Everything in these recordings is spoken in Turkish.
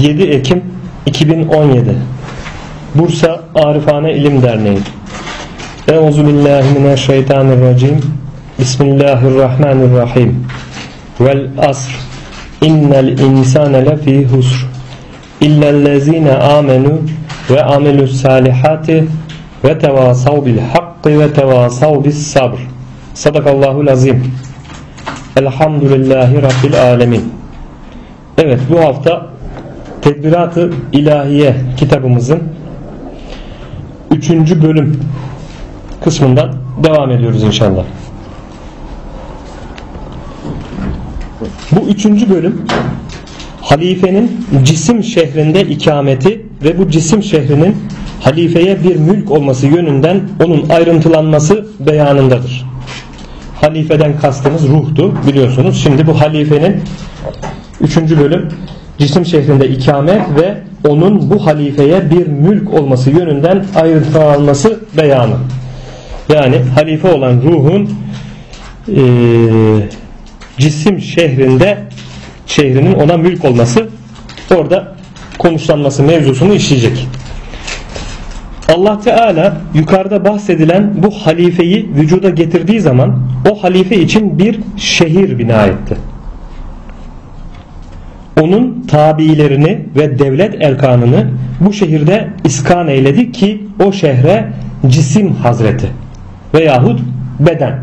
7 Ekim 2017 Bursa Arifane İlim Derneği. Euzu billahi mineşşeytanirracim. Bismillahirrahmanirrahim. Vel asr. İnnel insane lefî husr. İllellezine amenu ve amelus salihati ve tevasav bil hakkı ve tevasav bis sabr. Sadakallahu azim. Elhamdülillahi Rabbil alemin. Evet bu hafta Tedbirat-ı İlahiye kitabımızın 3. bölüm kısmından devam ediyoruz inşallah. Bu üçüncü bölüm halifenin cisim şehrinde ikameti ve bu cisim şehrinin halifeye bir mülk olması yönünden onun ayrıntılanması beyanındadır. Halifeden kastımız ruhtu biliyorsunuz. Şimdi bu halifenin üçüncü bölüm cisim şehrinde ikamet ve onun bu halifeye bir mülk olması yönünden ayrıntılanması beyanı. Yani halife olan ruhun e, cisim şehrinde şehrinin ona mülk olması orada konuşlanması mevzusunu işleyecek. Allah Teala yukarıda bahsedilen bu halifeyi vücuda getirdiği zaman o halife için bir şehir bina etti. Onun tabiilerini ve devlet erkanını bu şehirde iskan eyledi ki o şehre cisim hazreti veyahut beden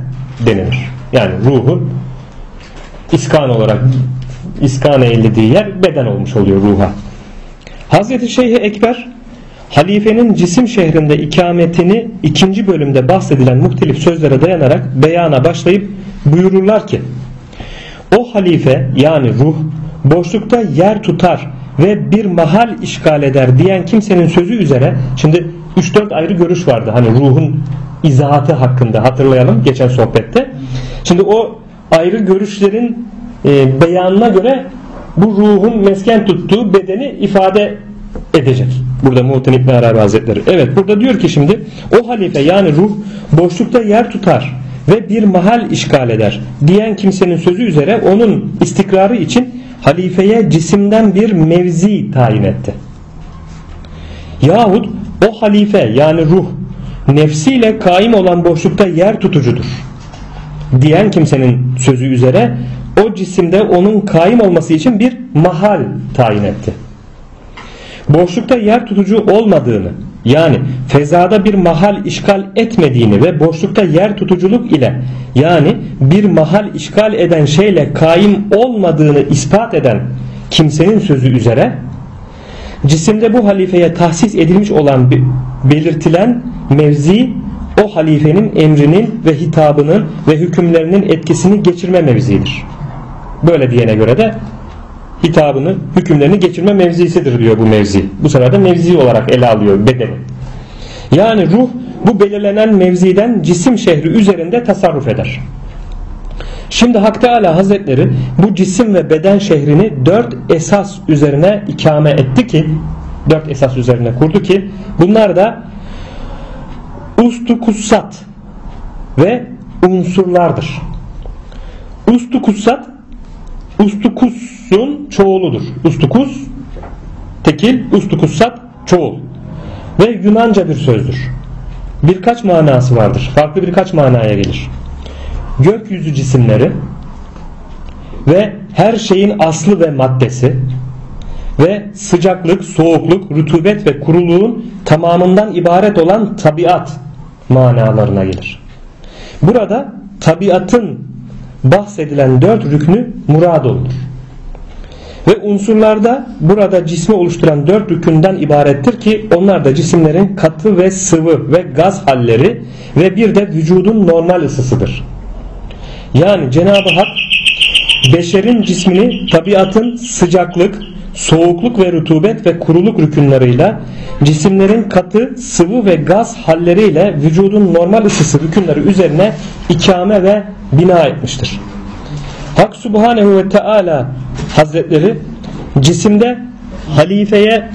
denilir. Yani ruhun iskan olarak iskan eylediği yer beden olmuş oluyor ruha. Hazreti Şeyh Ekber halifenin cisim şehrinde ikametini ikinci bölümde bahsedilen muhtelif sözlere dayanarak beyana başlayıp buyururlar ki o halife yani ruh boşlukta yer tutar ve bir mahal işgal eder diyen kimsenin sözü üzere şimdi 3-4 ayrı görüş vardı hani ruhun izahatı hakkında hatırlayalım geçen sohbette. Şimdi o ayrı görüşlerin e, beyanına göre bu ruhun mesken tuttuğu bedeni ifade edecek. Burada Muhittin İbn Arabi Hazretleri. Evet burada diyor ki şimdi o halife yani ruh boşlukta yer tutar ve bir mahal işgal eder diyen kimsenin sözü üzere onun istikrarı için halifeye cisimden bir mevzi tayin etti. Yahut o halife yani ruh nefsiyle kaim olan boşlukta yer tutucudur diyen kimsenin sözü üzere o cisimde onun kaim olması için bir mahal tayin etti. Boşlukta yer tutucu olmadığını yani fezada bir mahal işgal etmediğini ve boşlukta yer tutuculuk ile yani bir mahal işgal eden şeyle kaim olmadığını ispat eden kimsenin sözü üzere cisimde bu halifeye tahsis edilmiş olan belirtilen mevzi o halifenin emrinin ve hitabının ve hükümlerinin etkisini geçirme mevzidir. Böyle diyene göre de hitabını, hükümlerini geçirme mevzisidir diyor bu mevzi. Bu sefer de mevzi olarak ele alıyor bedeni. Yani ruh bu belirlenen mevziden cisim şehri üzerinde tasarruf eder. Şimdi Hak Teala Hazretleri bu cisim ve beden şehrini dört esas üzerine ikame etti ki dört esas üzerine kurdu ki bunlar da ustu kussat ve unsurlardır. Ustu kussat ustukusun çoğuludur. Ustukus tekil, ustukussat çoğul. Ve Yunanca bir sözdür. Birkaç manası vardır. Farklı birkaç manaya gelir. Gökyüzü cisimleri ve her şeyin aslı ve maddesi ve sıcaklık, soğukluk, rutubet ve kuruluğun tamamından ibaret olan tabiat manalarına gelir. Burada tabiatın bahsedilen dört rüknü murad olunur. Ve unsurlarda burada cismi oluşturan dört rükünden ibarettir ki onlar da cisimlerin katı ve sıvı ve gaz halleri ve bir de vücudun normal ısısıdır. Yani Cenab-ı Hak beşerin cismini tabiatın sıcaklık, soğukluk ve rutubet ve kuruluk rükünleriyle cisimlerin katı, sıvı ve gaz halleriyle vücudun normal ısısı rükünleri üzerine ikame ve bina etmiştir. Hak Subhanehu ve Teala Hazretleri cisimde halifeye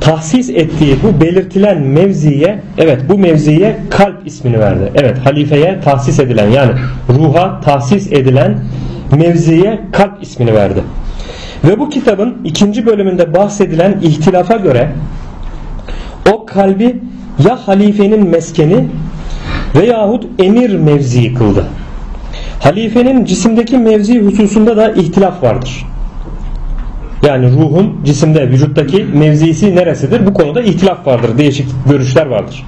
tahsis ettiği bu belirtilen mevziye evet bu mevziye kalp ismini verdi. Evet halifeye tahsis edilen yani ruha tahsis edilen mevziye kalp ismini verdi. Ve bu kitabın ikinci bölümünde bahsedilen ihtilafa göre o kalbi ya halifenin meskeni veyahut emir mevzii kıldı. Halifenin cisimdeki mevzi hususunda da ihtilaf vardır. Yani ruhun cisimde vücuttaki mevzisi neresidir? Bu konuda ihtilaf vardır. Değişik görüşler vardır.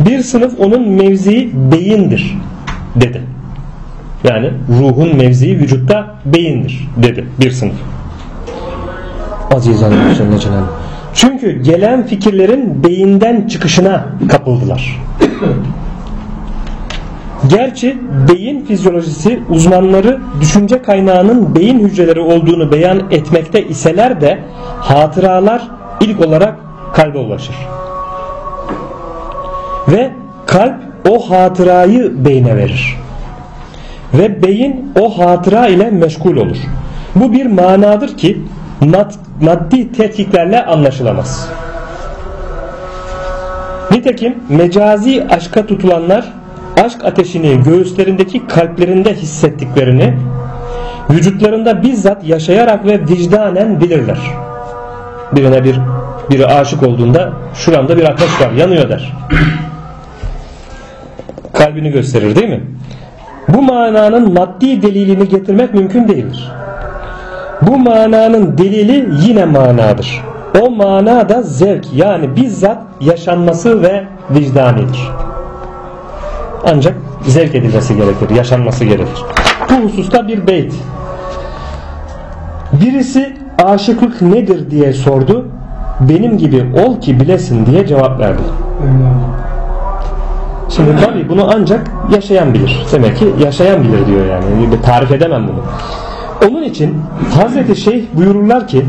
Bir sınıf onun mevzii beyindir dedi. Yani ruhun mevzii vücutta beyindir dedi bir sınıf. Aziz Allah'ın Çünkü gelen fikirlerin beyinden çıkışına kapıldılar. Gerçi beyin fizyolojisi uzmanları düşünce kaynağının beyin hücreleri olduğunu beyan etmekte iseler de hatıralar ilk olarak kalbe ulaşır. Ve kalp o hatırayı beyne verir. Ve beyin o hatıra ile meşgul olur. Bu bir manadır ki maddi tetkiklerle anlaşılamaz. Nitekim mecazi aşka tutulanlar aşk ateşini göğüslerindeki kalplerinde hissettiklerini vücutlarında bizzat yaşayarak ve vicdanen bilirler. Birine bir biri aşık olduğunda şuramda bir ateş var yanıyor der. Kalbini gösterir değil mi? Bu mananın maddi delilini getirmek mümkün değildir. Bu mananın delili yine manadır. O mana da zevk yani bizzat yaşanması ve vicdanidir ancak zevk edilmesi gerekir, yaşanması gerekir. Bu hususta bir beyt. Birisi aşıklık nedir diye sordu. Benim gibi ol ki bilesin diye cevap verdi. Şimdi tabi bunu ancak yaşayan bilir. Demek ki yaşayan bilir diyor yani. Tarif edemem bunu. Onun için Hazreti Şeyh buyururlar ki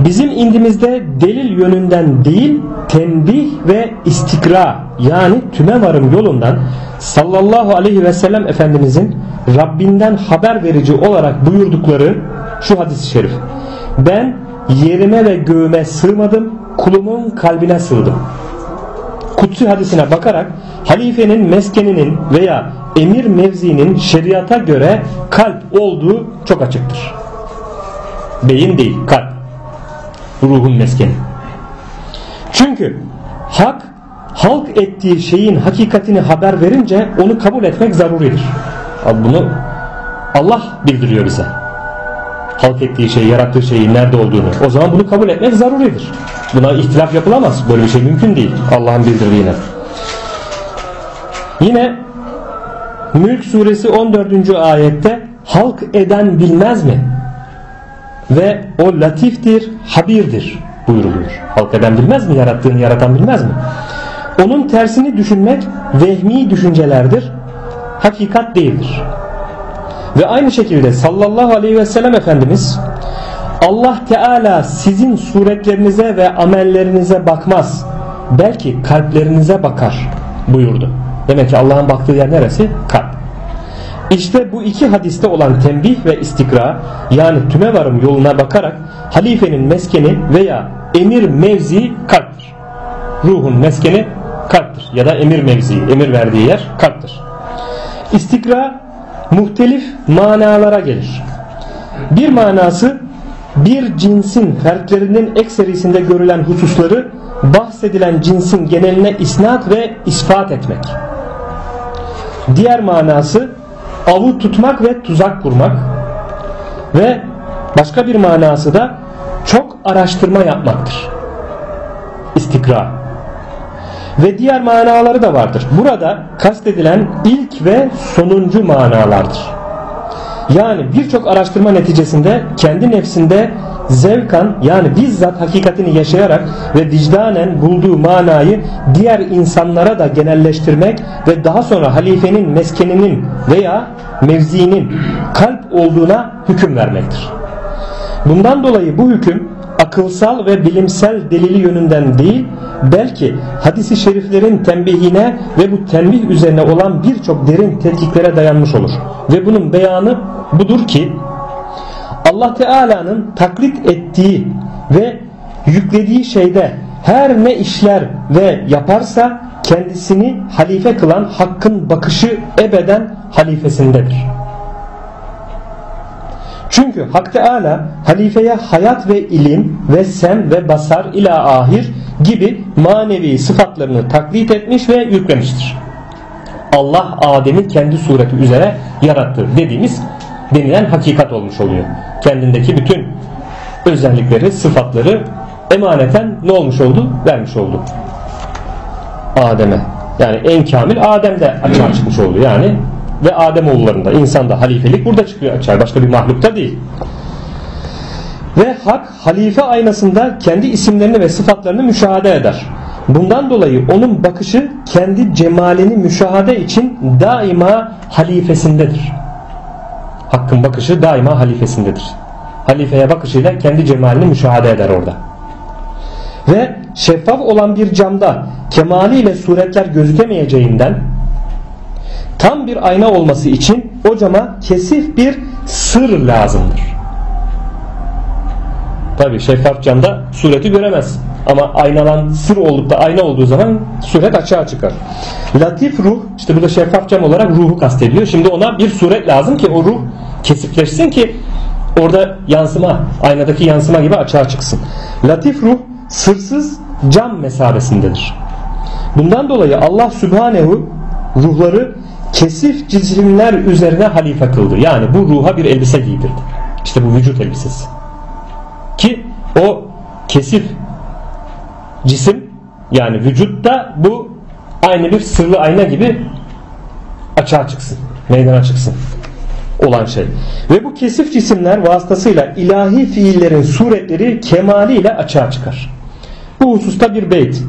bizim indimizde delil yönünden değil tembih ve istikra yani tüme varım yolundan sallallahu aleyhi ve sellem Efendimizin Rabbinden haber verici olarak buyurdukları şu hadis-i şerif. Ben yerime ve göğüme sığmadım, kulumun kalbine sığdım. Kutsi hadisine bakarak halifenin meskeninin veya emir mevzinin şeriata göre kalp olduğu çok açıktır. Beyin değil, kalp. Ruhun meskeni. Çünkü hak halk ettiği şeyin hakikatini haber verince onu kabul etmek zaruridir. Bunu Allah bildiriyor bize. Halk ettiği şeyi, yarattığı şeyin nerede olduğunu. O zaman bunu kabul etmek zaruridir. Buna ihtilaf yapılamaz. Böyle bir şey mümkün değil. Allah'ın bildirdiğine. Yine Mülk suresi 14. ayette halk eden bilmez mi? Ve o latiftir, habirdir buyuruluyor. Halk eden bilmez mi? Yarattığını yaratan bilmez mi? Onun tersini düşünmek vehmi düşüncelerdir. Hakikat değildir. Ve aynı şekilde sallallahu aleyhi ve sellem Efendimiz Allah Teala sizin suretlerinize ve amellerinize bakmaz. Belki kalplerinize bakar buyurdu. Demek ki Allah'ın baktığı yer neresi? Kalp. İşte bu iki hadiste olan tembih ve istikra yani tüme varım yoluna bakarak halifenin meskeni veya emir mevzi kalptir. Ruhun meskeni kalptir ya da emir mevzi, emir verdiği yer kalptir. İstikra muhtelif manalara gelir. Bir manası bir cinsin fertlerinin ekserisinde görülen hususları bahsedilen cinsin geneline isnat ve ispat etmek. Diğer manası avı tutmak ve tuzak kurmak ve başka bir manası da çok araştırma yapmaktır. İstikra ve diğer manaları da vardır. Burada kastedilen ilk ve sonuncu manalardır. Yani birçok araştırma neticesinde kendi nefsinde zevkan yani bizzat hakikatini yaşayarak ve vicdanen bulduğu manayı diğer insanlara da genelleştirmek ve daha sonra halifenin meskeninin veya mevziinin kalp olduğuna hüküm vermektir. Bundan dolayı bu hüküm akılsal ve bilimsel delili yönünden değil belki hadisi şeriflerin tembihine ve bu tembih üzerine olan birçok derin tetkiklere dayanmış olur. Ve bunun beyanı budur ki Allah Teala'nın taklit ettiği ve yüklediği şeyde her ne işler ve yaparsa kendisini halife kılan hakkın bakışı ebeden halifesindedir. Çünkü Hak Teala halifeye hayat ve ilim ve sem ve basar ila ahir gibi manevi sıfatlarını taklit etmiş ve yüklemiştir. Allah Adem'i kendi sureti üzere yarattı dediğimiz denilen hakikat olmuş oluyor. Kendindeki bütün özellikleri, sıfatları emaneten ne olmuş oldu? Vermiş oldu. Adem'e. Yani en kamil Adem'de açığa çıkmış oldu. Yani ve Adem oğullarında insanda halifelik burada çıkıyor açığa. Başka bir mahlukta değil. Ve hak halife aynasında kendi isimlerini ve sıfatlarını müşahede eder. Bundan dolayı onun bakışı kendi cemalini müşahede için daima halifesindedir. Hakkın bakışı daima halifesindedir. Halifeye bakışıyla kendi cemalini müşahede eder orada. Ve şeffaf olan bir camda kemaliyle suretler gözükemeyeceğinden tam bir ayna olması için o cama kesif bir sır lazımdır. Tabi şeffaf camda sureti göremez. Ama aynalan sır olup da ayna olduğu zaman suret açığa çıkar. Latif ruh işte burada şeffaf cam olarak ruhu kastediyor. Şimdi ona bir suret lazım ki o ruh kesifleşsin ki orada yansıma aynadaki yansıma gibi açığa çıksın. Latif ruh sırsız cam mesabesindedir. Bundan dolayı Allah Sübhanehu ruhları kesif cisimler üzerine halife kıldı. Yani bu ruha bir elbise giydirdi. İşte bu vücut elbisesi. Ki o kesif cisim yani vücutta bu aynı bir sırlı ayna gibi açığa çıksın. Meydana çıksın olan şey. Ve bu kesif cisimler vasıtasıyla ilahi fiillerin suretleri kemaliyle açığa çıkar. Bu hususta bir beyt.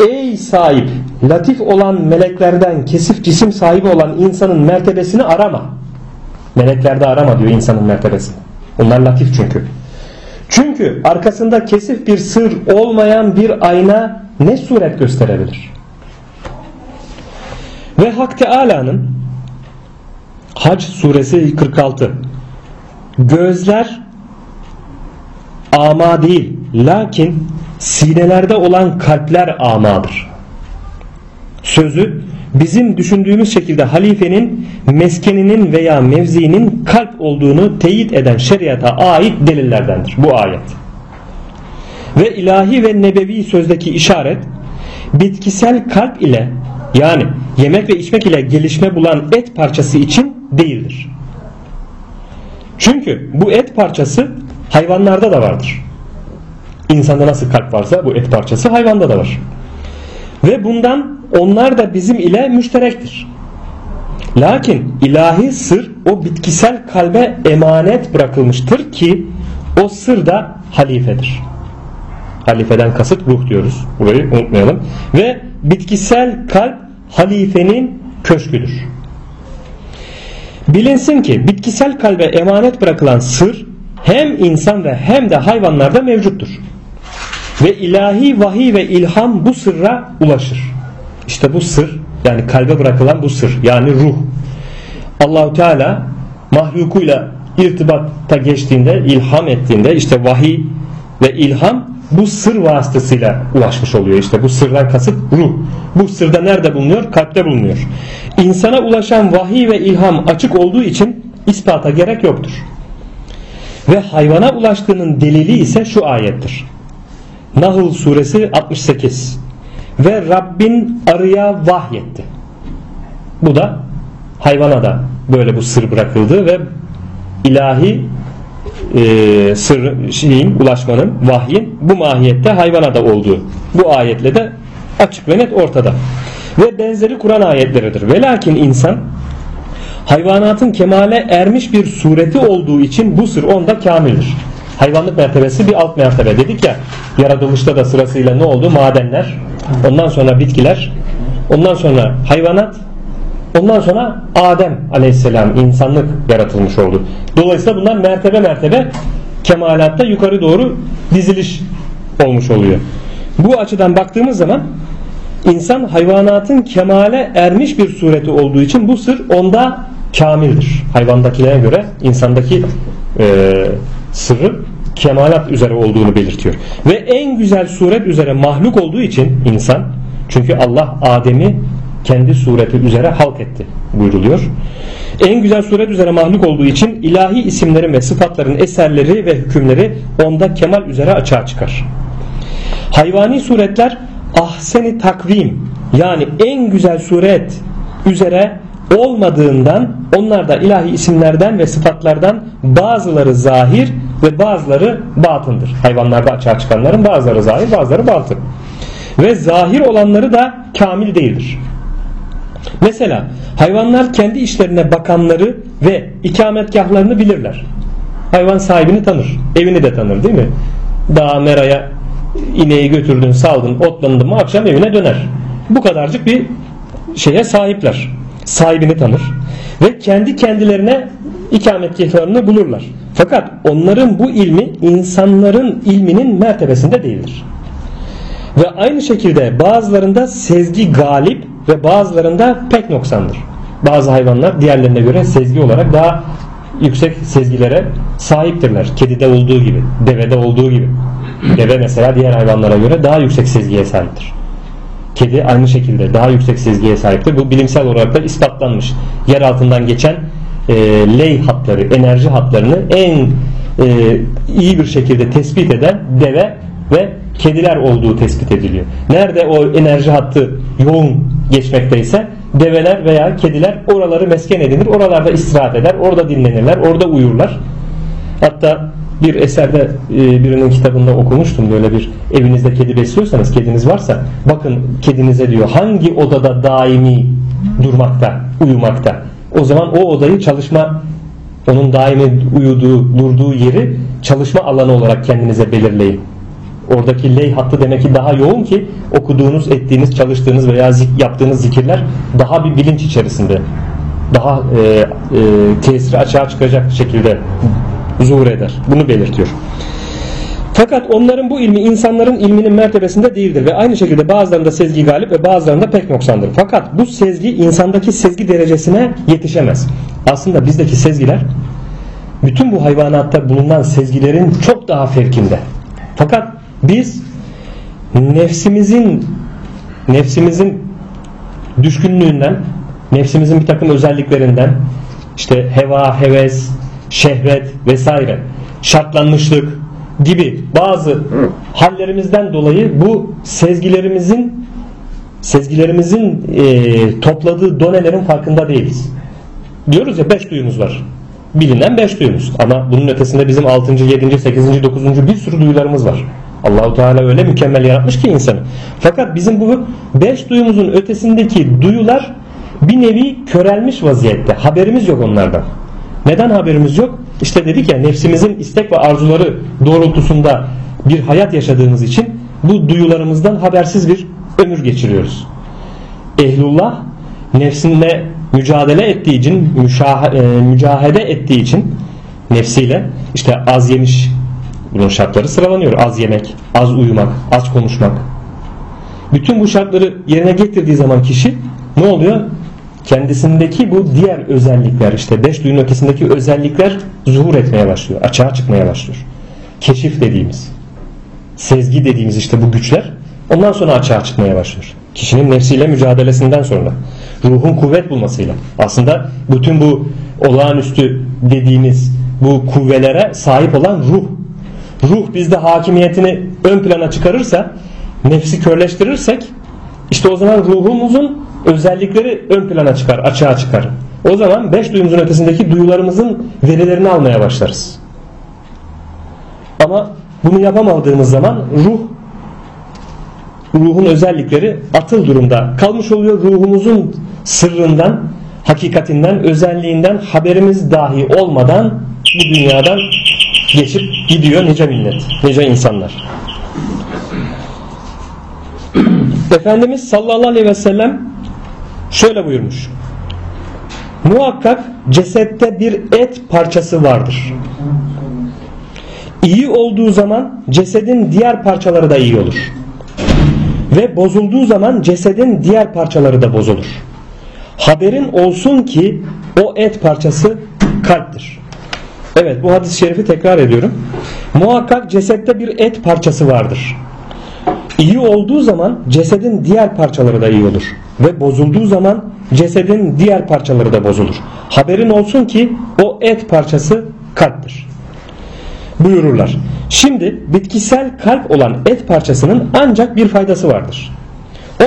Ey sahip, latif olan meleklerden kesif cisim sahibi olan insanın mertebesini arama. Meleklerde arama diyor insanın mertebesini. Onlar latif çünkü. Çünkü arkasında kesif bir sır olmayan bir ayna ne suret gösterebilir? Ve Hak Teala'nın Hac suresi 46 Gözler ama değil lakin sinelerde olan kalpler amadır. Sözü bizim düşündüğümüz şekilde halifenin meskeninin veya mevziinin kalp olduğunu teyit eden şeriata ait delillerdendir bu ayet. Ve ilahi ve nebevi sözdeki işaret bitkisel kalp ile yani yemek ve içmek ile gelişme bulan et parçası için değildir. Çünkü bu et parçası hayvanlarda da vardır. İnsanda nasıl kalp varsa bu et parçası hayvanda da var. Ve bundan onlar da bizim ile müşterektir. Lakin ilahi sır o bitkisel kalbe emanet bırakılmıştır ki o sır da halifedir. Halifeden kasıt ruh diyoruz. Burayı unutmayalım. Ve bitkisel kalp halifenin köşküdür. Bilinsin ki bitkisel kalbe emanet bırakılan sır hem insan ve hem de hayvanlarda mevcuttur. Ve ilahi vahiy ve ilham bu sırra ulaşır. İşte bu sır yani kalbe bırakılan bu sır yani ruh. Allahu Teala mahlukuyla irtibatta geçtiğinde, ilham ettiğinde işte vahiy ve ilham bu sır vasıtasıyla ulaşmış oluyor. İşte bu sırdan kasıt ruh. Bu sırda nerede bulunuyor? Kalpte bulunuyor. İnsana ulaşan vahiy ve ilham açık olduğu için ispata gerek yoktur. Ve hayvana ulaştığının delili ise şu ayettir. Nahl suresi 68 ve Rabbin arıya vahyetti. Bu da hayvana da böyle bu sır bırakıldı ve ilahi e, sır şeyin ulaşmanın vahyin bu mahiyette hayvana da olduğu bu ayetle de açık ve net ortada. Ve benzeri Kur'an ayetleridir. Ve lakin insan hayvanatın kemale ermiş bir sureti olduğu için bu sır onda kamildir. Hayvanlık mertebesi bir alt mertebe dedik ya yaratılışta da sırasıyla ne oldu? Madenler, ondan sonra bitkiler, ondan sonra hayvanat, ondan sonra Adem aleyhisselam insanlık yaratılmış oldu. Dolayısıyla bunlar mertebe mertebe kemalatta yukarı doğru diziliş olmuş oluyor. Bu açıdan baktığımız zaman insan hayvanatın kemale ermiş bir sureti olduğu için bu sır onda kamildir. Hayvandakilere göre insandaki e, sırrı kemalat üzere olduğunu belirtiyor. Ve en güzel suret üzere mahluk olduğu için insan çünkü Allah Adem'i kendi sureti üzere halk etti buyruluyor. En güzel suret üzere mahluk olduğu için ilahi isimlerin ve sıfatların eserleri ve hükümleri onda kemal üzere açığa çıkar. Hayvani suretler ahseni takvim yani en güzel suret üzere olmadığından onlar da ilahi isimlerden ve sıfatlardan bazıları zahir ve bazıları batındır. Hayvanlarda açığa çıkanların bazıları zahir bazıları batın. Ve zahir olanları da kamil değildir. Mesela hayvanlar kendi işlerine bakanları ve ikametgahlarını bilirler. Hayvan sahibini tanır. Evini de tanır değil mi? Dağa meraya ineği götürdün saldın otlandın mı akşam evine döner. Bu kadarcık bir şeye sahipler. Sahibini tanır. Ve kendi kendilerine ikametgahlarını bulurlar. Fakat onların bu ilmi insanların ilminin mertebesinde değildir. Ve aynı şekilde bazılarında sezgi galip ve bazılarında pek noksandır. Bazı hayvanlar diğerlerine göre sezgi olarak daha yüksek sezgilere sahiptirler. Kedide olduğu gibi, devede olduğu gibi. Deve mesela diğer hayvanlara göre daha yüksek sezgiye sahiptir. Kedi aynı şekilde daha yüksek sezgiye sahiptir. Bu bilimsel olarak da ispatlanmış. Yer altından geçen e, ley hatları, enerji hatlarını en e, iyi bir şekilde tespit eden deve ve kediler olduğu tespit ediliyor. Nerede o enerji hattı yoğun geçmekteyse develer veya kediler oraları mesken edinir. Oralarda istirahat eder. Orada dinlenirler. Orada uyurlar. Hatta bir eserde e, birinin kitabında okumuştum böyle bir evinizde kedi besliyorsanız kediniz varsa bakın kedinize diyor hangi odada daimi durmakta uyumakta? O zaman o odayı çalışma onun daimi uyuduğu durduğu yeri çalışma alanı olarak kendinize belirleyin. Oradaki ley hattı demek ki daha yoğun ki okuduğunuz ettiğiniz çalıştığınız veya zik, yaptığınız zikirler daha bir bilinç içerisinde daha e, e, tesiri açığa çıkacak şekilde zuhur eder. Bunu belirtiyor. Fakat onların bu ilmi insanların ilminin mertebesinde değildir ve aynı şekilde bazılarında sezgi galip ve bazılarında pek noksandır. Fakat bu sezgi insandaki sezgi derecesine yetişemez. Aslında bizdeki sezgiler bütün bu hayvanatta bulunan sezgilerin çok daha fevkinde. Fakat biz nefsimizin nefsimizin düşkünlüğünden, nefsimizin bir takım özelliklerinden işte heva, heves, şehvet vesaire şartlanmışlık gibi bazı hallerimizden dolayı bu sezgilerimizin sezgilerimizin e, topladığı donelerin farkında değiliz. Diyoruz ya beş duyumuz var. Bilinen beş duyumuz. Ama bunun ötesinde bizim 6. 7. 8. 9. bir sürü duyularımız var. Allahu Teala öyle mükemmel yaratmış ki insanı. Fakat bizim bu beş duyumuzun ötesindeki duyular bir nevi körelmiş vaziyette. Haberimiz yok onlardan. Neden haberimiz yok? İşte dedik ya nefsimizin istek ve arzuları doğrultusunda bir hayat yaşadığımız için bu duyularımızdan habersiz bir ömür geçiriyoruz. Ehlullah nefsinde mücadele ettiği için, e, mücahede ettiği için nefsiyle işte az yemiş bunun şartları sıralanıyor. Az yemek, az uyumak, az konuşmak. Bütün bu şartları yerine getirdiği zaman kişi ne oluyor? Kendisindeki bu diğer özellikler işte beş duyunun ötesindeki özellikler zuhur etmeye başlıyor. Açığa çıkmaya başlıyor. Keşif dediğimiz, sezgi dediğimiz işte bu güçler ondan sonra açığa çıkmaya başlıyor. Kişinin nefsiyle mücadelesinden sonra ruhun kuvvet bulmasıyla aslında bütün bu olağanüstü dediğimiz bu kuvvelere sahip olan ruh ruh bizde hakimiyetini ön plana çıkarırsa nefsi körleştirirsek işte o zaman ruhumuzun özellikleri ön plana çıkar, açığa çıkar. O zaman beş duyumuzun ötesindeki duyularımızın verilerini almaya başlarız. Ama bunu yapamadığımız zaman ruh ruhun özellikleri atıl durumda kalmış oluyor. Ruhumuzun sırrından, hakikatinden, özelliğinden haberimiz dahi olmadan bu dünyadan geçip gidiyor nice millet, nice insanlar. Efendimiz sallallahu aleyhi ve sellem şöyle buyurmuş. Muhakkak cesette bir et parçası vardır. İyi olduğu zaman cesedin diğer parçaları da iyi olur. Ve bozulduğu zaman cesedin diğer parçaları da bozulur. Haberin olsun ki o et parçası kalptir. Evet bu hadis-i şerifi tekrar ediyorum. Muhakkak cesette bir et parçası vardır. İyi olduğu zaman cesedin diğer parçaları da iyi olur. Ve bozulduğu zaman cesedin diğer parçaları da bozulur. Haberin olsun ki o et parçası kalptir. Buyururlar. Şimdi bitkisel kalp olan et parçasının ancak bir faydası vardır.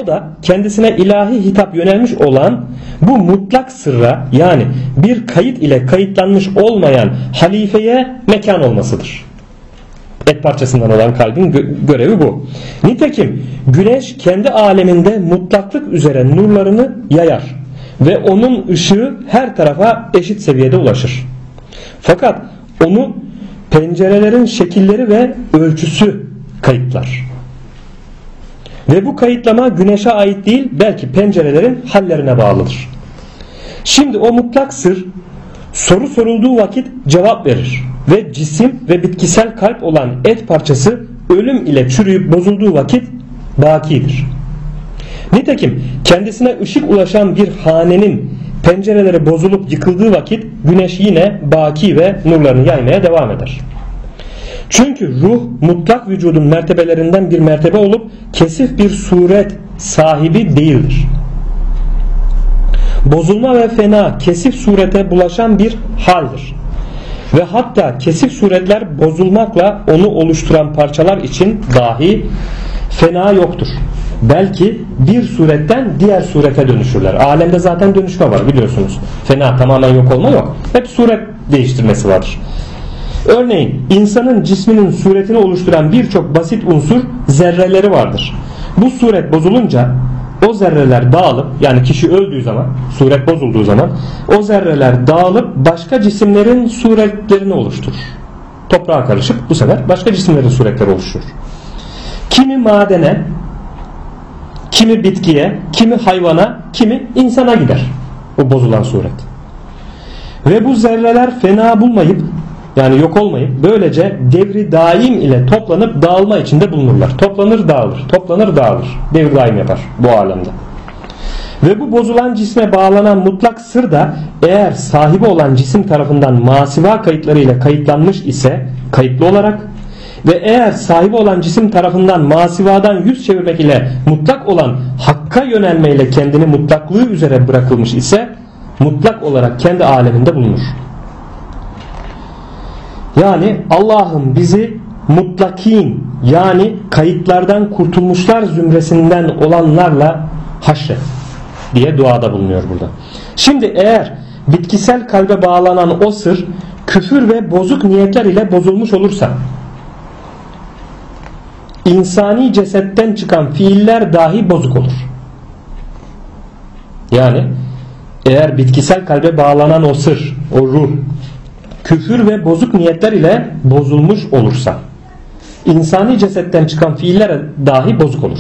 O da kendisine ilahi hitap yönelmiş olan bu mutlak sırra yani bir kayıt ile kayıtlanmış olmayan halifeye mekan olmasıdır. Et parçasından olan kalbin gö- görevi bu. Nitekim güneş kendi aleminde mutlaklık üzere nurlarını yayar ve onun ışığı her tarafa eşit seviyede ulaşır. Fakat onu pencerelerin şekilleri ve ölçüsü kayıtlar. Ve bu kayıtlama güneşe ait değil belki pencerelerin hallerine bağlıdır. Şimdi o mutlak sır soru sorulduğu vakit cevap verir ve cisim ve bitkisel kalp olan et parçası ölüm ile çürüyüp bozulduğu vakit bakidir. Nitekim kendisine ışık ulaşan bir hanenin pencereleri bozulup yıkıldığı vakit güneş yine baki ve nurlarını yaymaya devam eder. Çünkü ruh mutlak vücudun mertebelerinden bir mertebe olup kesif bir suret sahibi değildir. Bozulma ve fena kesif surete bulaşan bir haldir. Ve hatta kesif suretler bozulmakla onu oluşturan parçalar için dahi fena yoktur. Belki bir suretten diğer surete dönüşürler. Alemde zaten dönüşme var biliyorsunuz. Fena tamamen yok olma yok. Hep suret değiştirmesi vardır. Örneğin insanın cisminin suretini oluşturan birçok basit unsur zerreleri vardır. Bu suret bozulunca o zerreler dağılıp yani kişi öldüğü zaman suret bozulduğu zaman o zerreler dağılıp başka cisimlerin suretlerini oluşturur. Toprağa karışıp bu sefer başka cisimlerin suretleri oluşur. Kimi madene, kimi bitkiye, kimi hayvana, kimi insana gider o bozulan suret. Ve bu zerreler fena bulmayıp yani yok olmayıp böylece devri daim ile toplanıp dağılma içinde bulunurlar. Toplanır dağılır, toplanır dağılır. Devri daim yapar bu alemde. Ve bu bozulan cisme bağlanan mutlak sır da eğer sahibi olan cisim tarafından masiva kayıtlarıyla kayıtlanmış ise kayıtlı olarak ve eğer sahibi olan cisim tarafından masivadan yüz çevirmek ile mutlak olan hakka yönelmeyle kendini mutlaklığı üzere bırakılmış ise mutlak olarak kendi aleminde bulunur. Yani Allah'ım bizi mutlakin yani kayıtlardan kurtulmuşlar zümresinden olanlarla haşret diye duada bulunuyor burada. Şimdi eğer bitkisel kalbe bağlanan o sır küfür ve bozuk niyetler ile bozulmuş olursa insani cesetten çıkan fiiller dahi bozuk olur. Yani eğer bitkisel kalbe bağlanan o sır, o ruh küfür ve bozuk niyetler ile bozulmuş olursa insani cesetten çıkan fiiller dahi bozuk olur.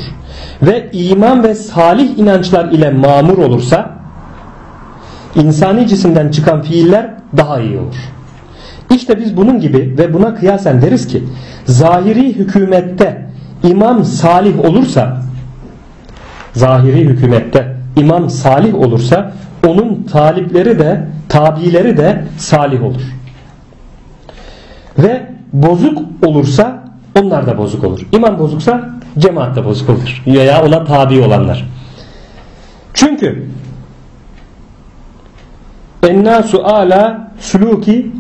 Ve iman ve salih inançlar ile mamur olursa insani cisimden çıkan fiiller daha iyi olur. İşte biz bunun gibi ve buna kıyasen deriz ki zahiri hükümette imam salih olursa zahiri hükümette imam salih olursa onun talipleri de tabileri de salih olur. Ve bozuk olursa onlar da bozuk olur. İmam bozuksa cemaat de bozuk olur. Veya ona tabi olanlar. Çünkü ennasu ala suluki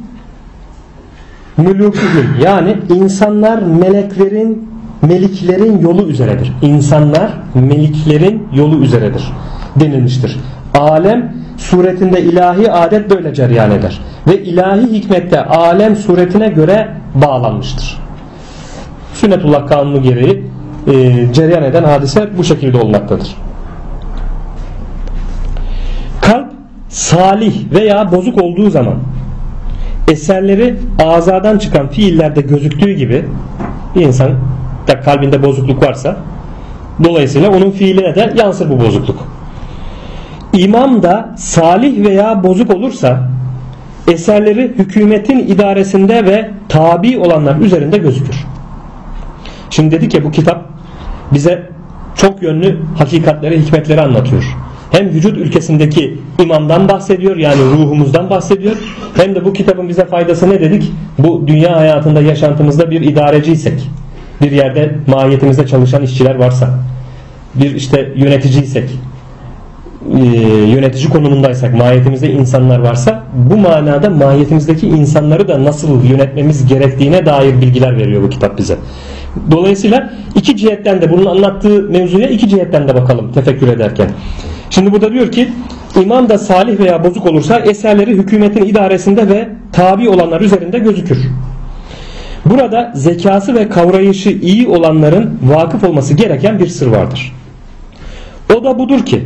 mülukihim yani insanlar meleklerin meliklerin yolu üzeredir. İnsanlar meliklerin yolu üzeredir denilmiştir. Alem suretinde ilahi adet böyle cereyan eder. Ve ilahi hikmette alem suretine göre bağlanmıştır. Sünnetullah kanunu gereği e, cereyan eden hadise bu şekilde olmaktadır. Kalp salih veya bozuk olduğu zaman eserleri azadan çıkan fiillerde gözüktüğü gibi bir insan da kalbinde bozukluk varsa dolayısıyla onun fiiline de yansır bu bozukluk. İmam da salih veya bozuk olursa eserleri hükümetin idaresinde ve tabi olanlar üzerinde gözükür. Şimdi dedik ya bu kitap bize çok yönlü hakikatleri, hikmetleri anlatıyor. Hem vücut ülkesindeki imamdan bahsediyor yani ruhumuzdan bahsediyor. Hem de bu kitabın bize faydası ne dedik? Bu dünya hayatında yaşantımızda bir idareciysek, bir yerde mahiyetimizde çalışan işçiler varsa, bir işte yöneticiysek, e, yönetici konumundaysak, mahiyetimizde insanlar varsa bu manada mahiyetimizdeki insanları da nasıl yönetmemiz gerektiğine dair bilgiler veriyor bu kitap bize. Dolayısıyla iki cihetten de bunun anlattığı mevzuya iki cihetten de bakalım tefekkür ederken. Şimdi burada diyor ki imam da salih veya bozuk olursa eserleri hükümetin idaresinde ve tabi olanlar üzerinde gözükür. Burada zekası ve kavrayışı iyi olanların vakıf olması gereken bir sır vardır. O da budur ki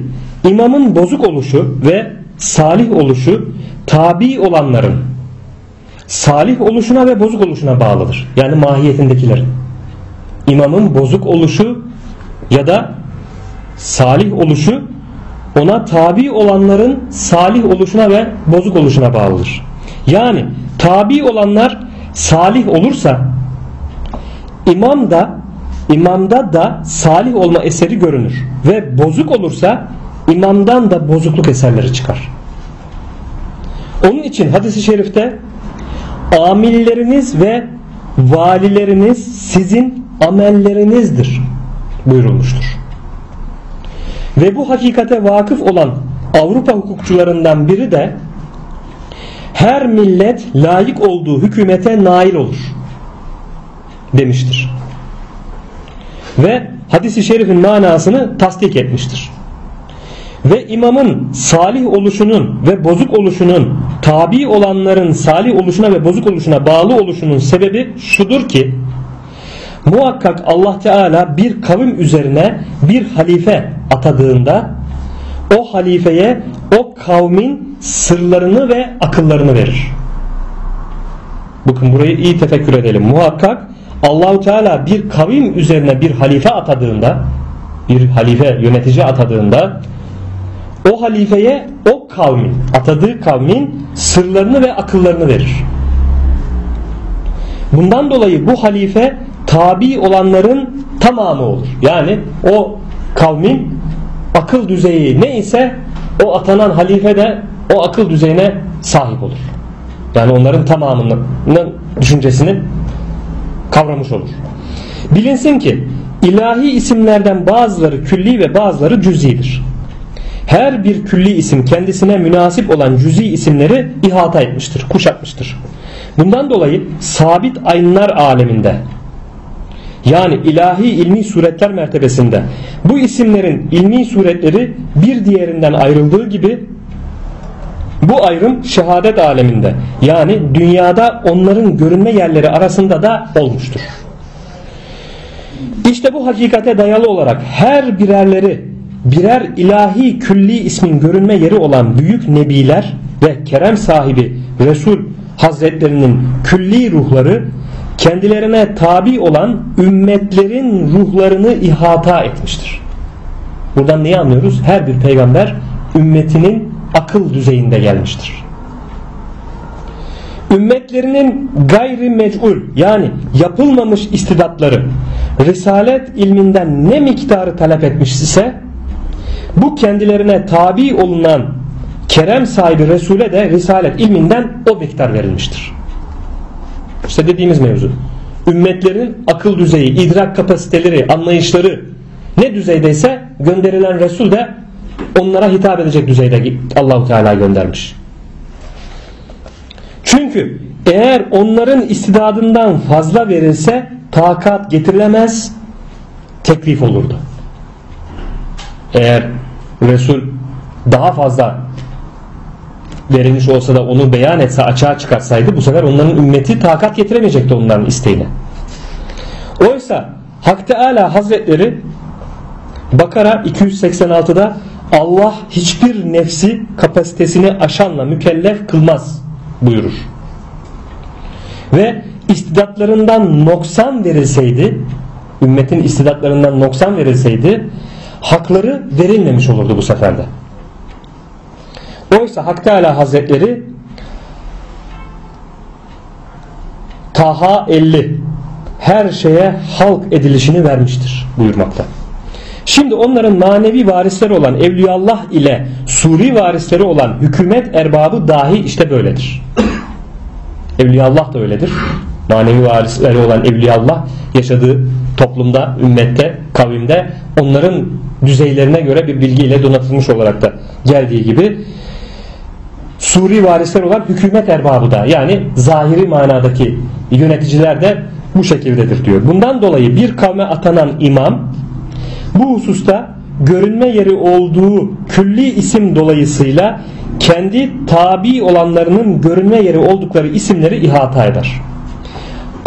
imamın bozuk oluşu ve salih oluşu tabi olanların salih oluşuna ve bozuk oluşuna bağlıdır. Yani mahiyetindekilerin. İmamın bozuk oluşu ya da salih oluşu ona tabi olanların salih oluşuna ve bozuk oluşuna bağlıdır. Yani tabi olanlar salih olursa imam da imamda da salih olma eseri görünür ve bozuk olursa imamdan da bozukluk eserleri çıkar. Onun için hadisi şerifte amilleriniz ve valileriniz sizin amellerinizdir buyurulmuştur. Ve bu hakikate vakıf olan Avrupa hukukçularından biri de her millet layık olduğu hükümete nail olur demiştir. Ve hadisi şerifin manasını tasdik etmiştir. Ve imamın salih oluşunun ve bozuk oluşunun tabi olanların salih oluşuna ve bozuk oluşuna bağlı oluşunun sebebi şudur ki muhakkak Allah Teala bir kavim üzerine bir halife atadığında o halifeye o kavmin sırlarını ve akıllarını verir. Bakın burayı iyi tefekkür edelim. Muhakkak Allahu Teala bir kavim üzerine bir halife atadığında, bir halife yönetici atadığında o halifeye o kavmin, atadığı kavmin sırlarını ve akıllarını verir. Bundan dolayı bu halife tabi olanların tamamı olur. Yani o kavmin akıl düzeyi neyse o atanan halife de o akıl düzeyine sahip olur. Yani onların tamamının düşüncesini kavramış olur. Bilinsin ki ilahi isimlerden bazıları külli ve bazıları cüzidir. Her bir külli isim kendisine münasip olan cüzi isimleri ihata etmiştir, kuşatmıştır. Bundan dolayı sabit aynlar aleminde yani ilahi ilmi suretler mertebesinde bu isimlerin ilmi suretleri bir diğerinden ayrıldığı gibi bu ayrım şehadet aleminde yani dünyada onların görünme yerleri arasında da olmuştur. İşte bu hakikate dayalı olarak her birerleri birer ilahi külli ismin görünme yeri olan büyük nebiler ve kerem sahibi Resul Hazretlerinin külli ruhları kendilerine tabi olan ümmetlerin ruhlarını ihata etmiştir. Buradan neyi anlıyoruz? Her bir peygamber ümmetinin akıl düzeyinde gelmiştir. Ümmetlerinin gayri mec'ul yani yapılmamış istidatları Risalet ilminden ne miktarı talep etmiş ise bu kendilerine tabi olunan kerem sahibi Resul'e de Risalet ilminden o miktar verilmiştir. İşte dediğimiz mevzu. Ümmetlerin akıl düzeyi, idrak kapasiteleri, anlayışları ne düzeydeyse gönderilen Resul de onlara hitap edecek düzeyde Allahu Teala göndermiş. Çünkü eğer onların istidadından fazla verilse takat getirilemez teklif olurdu. Eğer Resul daha fazla verilmiş olsa da onu beyan etse açığa çıkarsaydı bu sefer onların ümmeti takat getiremeyecekti onların isteğine. Oysa Hak Teala Hazretleri Bakara 286'da Allah hiçbir nefsi kapasitesini aşanla mükellef kılmaz buyurur. Ve istidatlarından noksan verilseydi ümmetin istidatlarından noksan verilseydi hakları verilmemiş olurdu bu seferde. Oysa Hak Teala Hazretleri Taha 50 her şeye halk edilişini vermiştir buyurmakta. Şimdi onların manevi varisleri olan Evliyallah ile suri varisleri olan hükümet erbabı dahi işte böyledir. Evliyallah da öyledir. Manevi varisleri olan Evliyallah yaşadığı toplumda, ümmette kavimde onların düzeylerine göre bir bilgiyle donatılmış olarak da geldiği gibi Suri varisler olan hükümet erbabı da yani zahiri manadaki yöneticiler de bu şekildedir diyor. Bundan dolayı bir kavme atanan imam bu hususta görünme yeri olduğu külli isim dolayısıyla kendi tabi olanlarının görünme yeri oldukları isimleri ihata eder.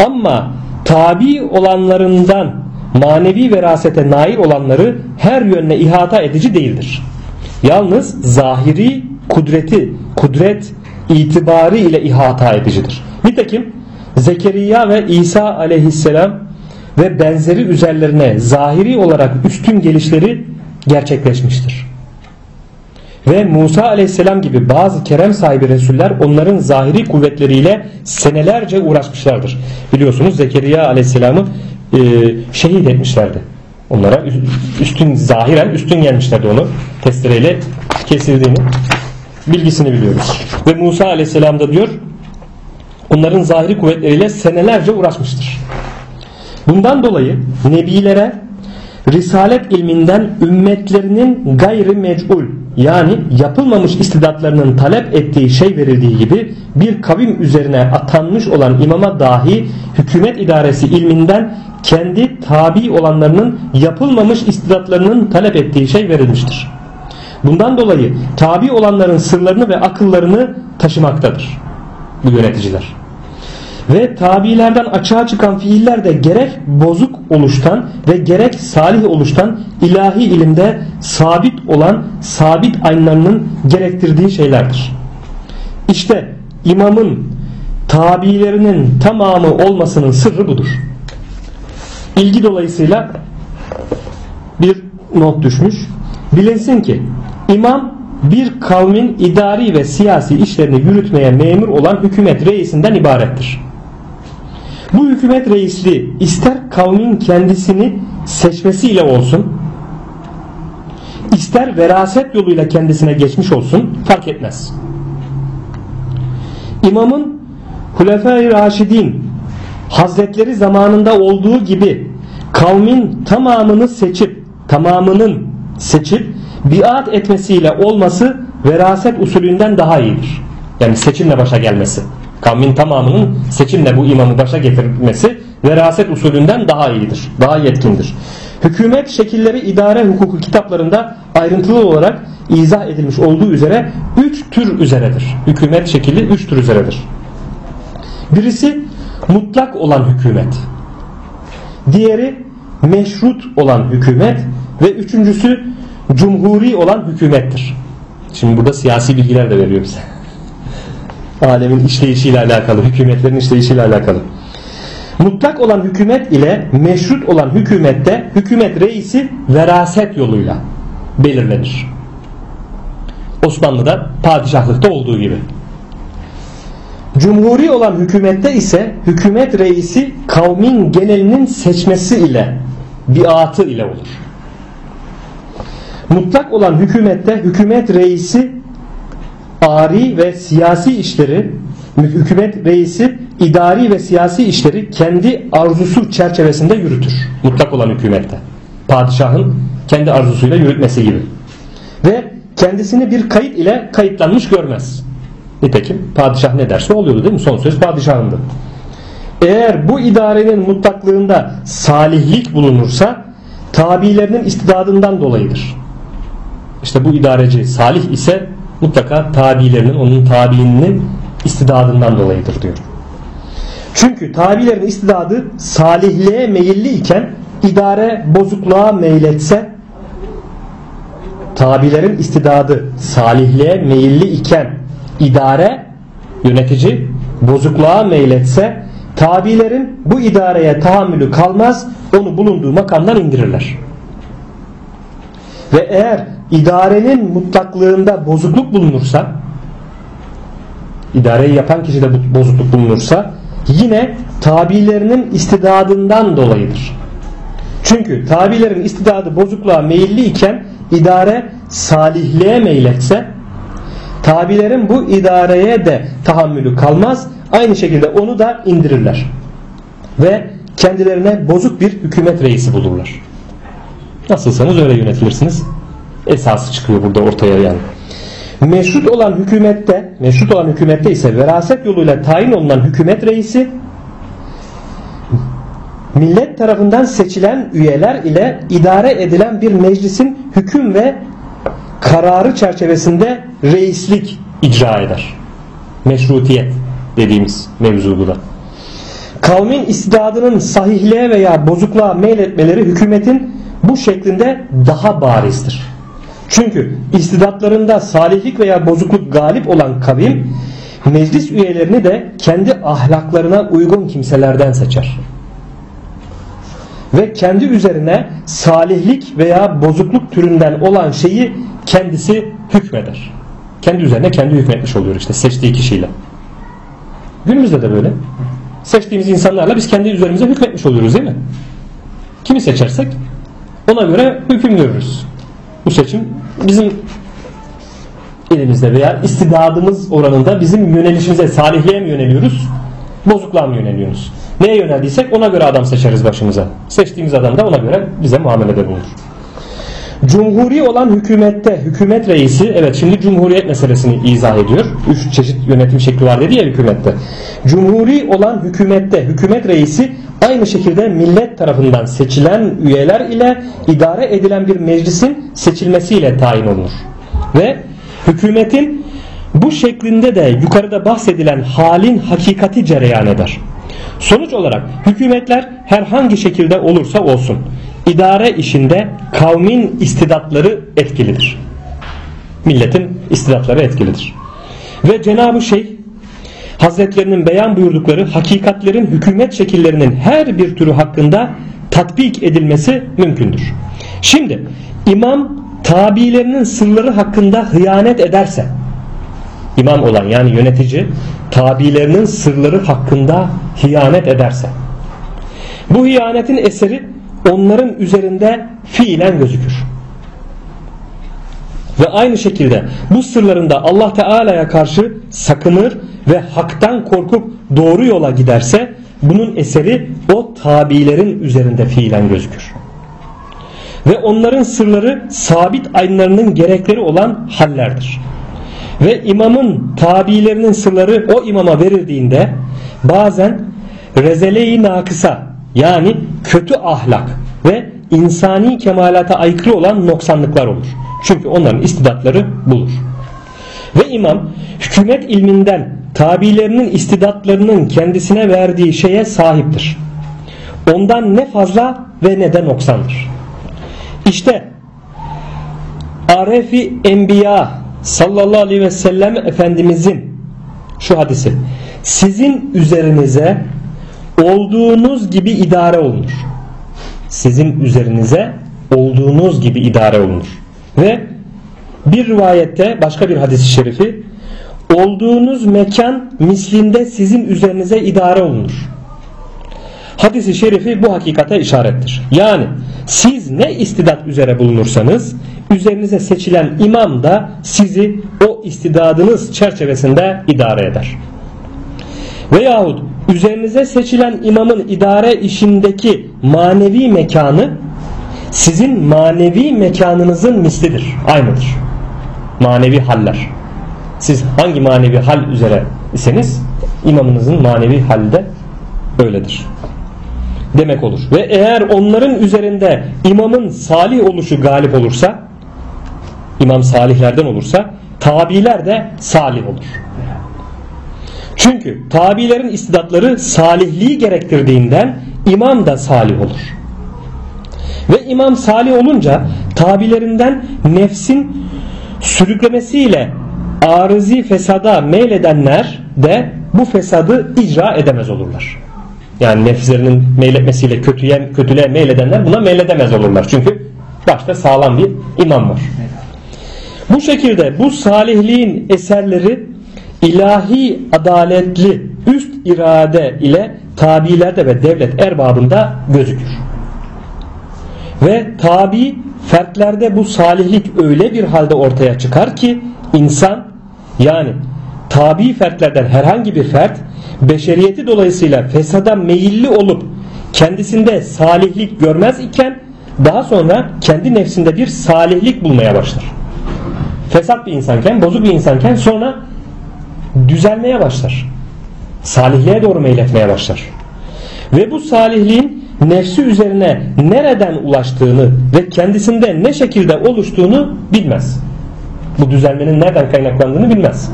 Ama tabi olanlarından manevi verasete nail olanları her yönle ihata edici değildir. Yalnız zahiri kudreti, kudret itibarı ile ihata edicidir. Nitekim Zekeriya ve İsa aleyhisselam ve benzeri üzerlerine zahiri olarak üstün gelişleri gerçekleşmiştir. Ve Musa aleyhisselam gibi bazı kerem sahibi Resuller onların zahiri kuvvetleriyle senelerce uğraşmışlardır. Biliyorsunuz Zekeriya aleyhisselamı e, şehit etmişlerdi. Onlara üstün zahiren üstün gelmişlerdi onu testereyle kesildiğini bilgisini biliyoruz. Ve Musa aleyhisselam da diyor onların zahiri kuvvetleriyle senelerce uğraşmıştır. Bundan dolayı nebilere risalet ilminden ümmetlerinin gayri mec'ul yani yapılmamış istidatlarının talep ettiği şey verildiği gibi bir kavim üzerine atanmış olan imama dahi hükümet idaresi ilminden kendi tabi olanlarının yapılmamış istidatlarının talep ettiği şey verilmiştir. Bundan dolayı tabi olanların sırlarını ve akıllarını taşımaktadır bu yöneticiler. Ve tabilerden açığa çıkan fiiller de gerek bozuk oluştan ve gerek salih oluştan ilahi ilimde sabit olan sabit aynlarının gerektirdiği şeylerdir. İşte imamın tabilerinin tamamı olmasının sırrı budur. İlgi dolayısıyla bir not düşmüş. Bilinsin ki imam bir kavmin idari ve siyasi işlerini yürütmeye memur olan hükümet reisinden ibarettir. Bu hükümet reisliği ister kavmin kendisini seçmesiyle olsun ister veraset yoluyla kendisine geçmiş olsun fark etmez. İmamın Hulefai Raşidin Hazretleri zamanında olduğu gibi kavmin tamamını seçip tamamının seçip biat etmesiyle olması veraset usulünden daha iyidir. Yani seçimle başa gelmesi kavmin tamamının seçimle bu imamı başa getirmesi veraset usulünden daha iyidir. Daha yetkindir. Hükümet şekilleri idare hukuku kitaplarında ayrıntılı olarak izah edilmiş olduğu üzere üç tür üzeredir. Hükümet şekli üç tür üzeredir. Birisi mutlak olan hükümet. Diğeri meşrut olan hükümet ve üçüncüsü cumhuri olan hükümettir. Şimdi burada siyasi bilgiler de veriyor bize alemin işleyişiyle alakalı, hükümetlerin işleyişiyle alakalı. Mutlak olan hükümet ile meşrut olan hükümette hükümet reisi veraset yoluyla belirlenir. Osmanlı'da padişahlıkta olduğu gibi. Cumhuri olan hükümette ise hükümet reisi kavmin genelinin seçmesi ile biatı ile olur. Mutlak olan hükümette hükümet reisi ari ve siyasi işleri hükümet reisi idari ve siyasi işleri kendi arzusu çerçevesinde yürütür. Mutlak olan hükümette. Padişahın kendi arzusuyla yürütmesi gibi. Ve kendisini bir kayıt ile kayıtlanmış görmez. Nitekim padişah ne derse oluyordu değil mi? Son söz padişahındı. Eğer bu idarenin mutlaklığında salihlik bulunursa tabilerinin istidadından dolayıdır. İşte bu idareci salih ise mutlaka tabilerinin onun tabiinin istidadından dolayıdır diyor. Çünkü tabilerin istidadı salihliğe meyilli iken idare bozukluğa meyletse tabilerin istidadı salihliğe meyilli iken idare yönetici bozukluğa meyletse tabilerin bu idareye tahammülü kalmaz onu bulunduğu makamdan indirirler. Ve eğer idarenin mutlaklığında bozukluk bulunursa idareyi yapan kişide bozukluk bulunursa yine tabilerinin istidadından dolayıdır. Çünkü tabilerin istidadı bozukluğa meyilli iken idare salihliğe meyletse tabilerin bu idareye de tahammülü kalmaz. Aynı şekilde onu da indirirler. Ve kendilerine bozuk bir hükümet reisi bulurlar. Nasılsanız öyle yönetilirsiniz. Esası çıkıyor burada ortaya yani. Meşrut olan hükümette, meşrut olan hükümette ise veraset yoluyla tayin olunan hükümet reisi millet tarafından seçilen üyeler ile idare edilen bir meclisin hüküm ve kararı çerçevesinde reislik icra eder. Meşrutiyet dediğimiz mevzu bu da. Kavmin istidadının sahihliğe veya bozukluğa meyletmeleri hükümetin bu şeklinde daha barizdir. Çünkü istidatlarında salihlik veya bozukluk galip olan kavim meclis üyelerini de kendi ahlaklarına uygun kimselerden seçer. Ve kendi üzerine salihlik veya bozukluk türünden olan şeyi kendisi hükmeder. Kendi üzerine kendi hükmetmiş oluyor işte seçtiği kişiyle. Günümüzde de böyle. Seçtiğimiz insanlarla biz kendi üzerimize hükmetmiş oluyoruz değil mi? Kimi seçersek ona göre hüküm görürüz. Bu seçim bizim elimizde veya istidadımız oranında bizim yönelişimize salihliğe mi yöneliyoruz? Bozukluğa mı yöneliyoruz? Neye yöneldiysek ona göre adam seçeriz başımıza. Seçtiğimiz adam da ona göre bize muamelede bulunur. Cumhuri olan hükümette hükümet reisi evet şimdi cumhuriyet meselesini izah ediyor. Üç çeşit yönetim şekli var dedi ya hükümette. Cumhuri olan hükümette hükümet reisi aynı şekilde millet tarafından seçilen üyeler ile idare edilen bir meclisin seçilmesiyle tayin olunur. Ve hükümetin bu şeklinde de yukarıda bahsedilen halin hakikati cereyan eder. Sonuç olarak hükümetler herhangi şekilde olursa olsun idare işinde kavmin istidatları etkilidir. Milletin istidatları etkilidir. Ve Cenab-ı Şeyh Hazretlerinin beyan buyurdukları hakikatlerin hükümet şekillerinin her bir türü hakkında tatbik edilmesi mümkündür. Şimdi imam tabilerinin sırları hakkında hıyanet ederse imam olan yani yönetici tabilerinin sırları hakkında hıyanet ederse bu hıyanetin eseri onların üzerinde fiilen gözükür. Ve aynı şekilde bu sırlarında Allah Teala'ya karşı sakınır ve haktan korkup doğru yola giderse bunun eseri o tabilerin üzerinde fiilen gözükür. Ve onların sırları sabit aynlarının gerekleri olan hallerdir. Ve imamın tabilerinin sırları o imama verildiğinde bazen rezele-i nakısa yani kötü ahlak ve insani kemalata aykırı olan noksanlıklar olur. Çünkü onların istidatları bulur. Ve imam hükümet ilminden tabilerinin istidatlarının kendisine verdiği şeye sahiptir. Ondan ne fazla ve ne de noksandır. İşte Arefi Enbiya sallallahu aleyhi ve sellem Efendimizin şu hadisi sizin üzerinize olduğunuz gibi idare olunur. Sizin üzerinize olduğunuz gibi idare olunur. Ve bir rivayette başka bir hadis-i şerifi olduğunuz mekan mislinde sizin üzerinize idare olunur. Hadis-i şerifi bu hakikate işarettir. Yani siz ne istidat üzere bulunursanız üzerinize seçilen imam da sizi o istidadınız çerçevesinde idare eder. Veyahut üzerinize seçilen imamın idare işindeki manevi mekanı sizin manevi mekanınızın mislidir. Aynıdır. Manevi haller. Siz hangi manevi hal üzere iseniz imamınızın manevi halde öyledir. Demek olur. Ve eğer onların üzerinde imamın salih oluşu galip olursa imam salihlerden olursa tabiler de salih olur. Çünkü tabilerin istidatları salihliği gerektirdiğinden imam da salih olur. Ve imam salih olunca tabilerinden nefsin sürüklemesiyle arızi fesada meyledenler de bu fesadı icra edemez olurlar. Yani nefslerinin meyletmesiyle kötüye, kötülüğe meyledenler buna meyledemez olurlar. Çünkü başta sağlam bir imam var. Bu şekilde bu salihliğin eserleri ilahi adaletli üst irade ile tabilerde ve devlet erbabında gözükür. Ve tabi fertlerde bu salihlik öyle bir halde ortaya çıkar ki insan yani tabi fertlerden herhangi bir fert beşeriyeti dolayısıyla fesada meyilli olup kendisinde salihlik görmez iken daha sonra kendi nefsinde bir salihlik bulmaya başlar. Fesat bir insanken, bozuk bir insanken sonra düzelmeye başlar. Salihliğe doğru meyletmeye başlar. Ve bu salihliğin nefsi üzerine nereden ulaştığını ve kendisinde ne şekilde oluştuğunu bilmez. Bu düzelmenin nereden kaynaklandığını bilmez.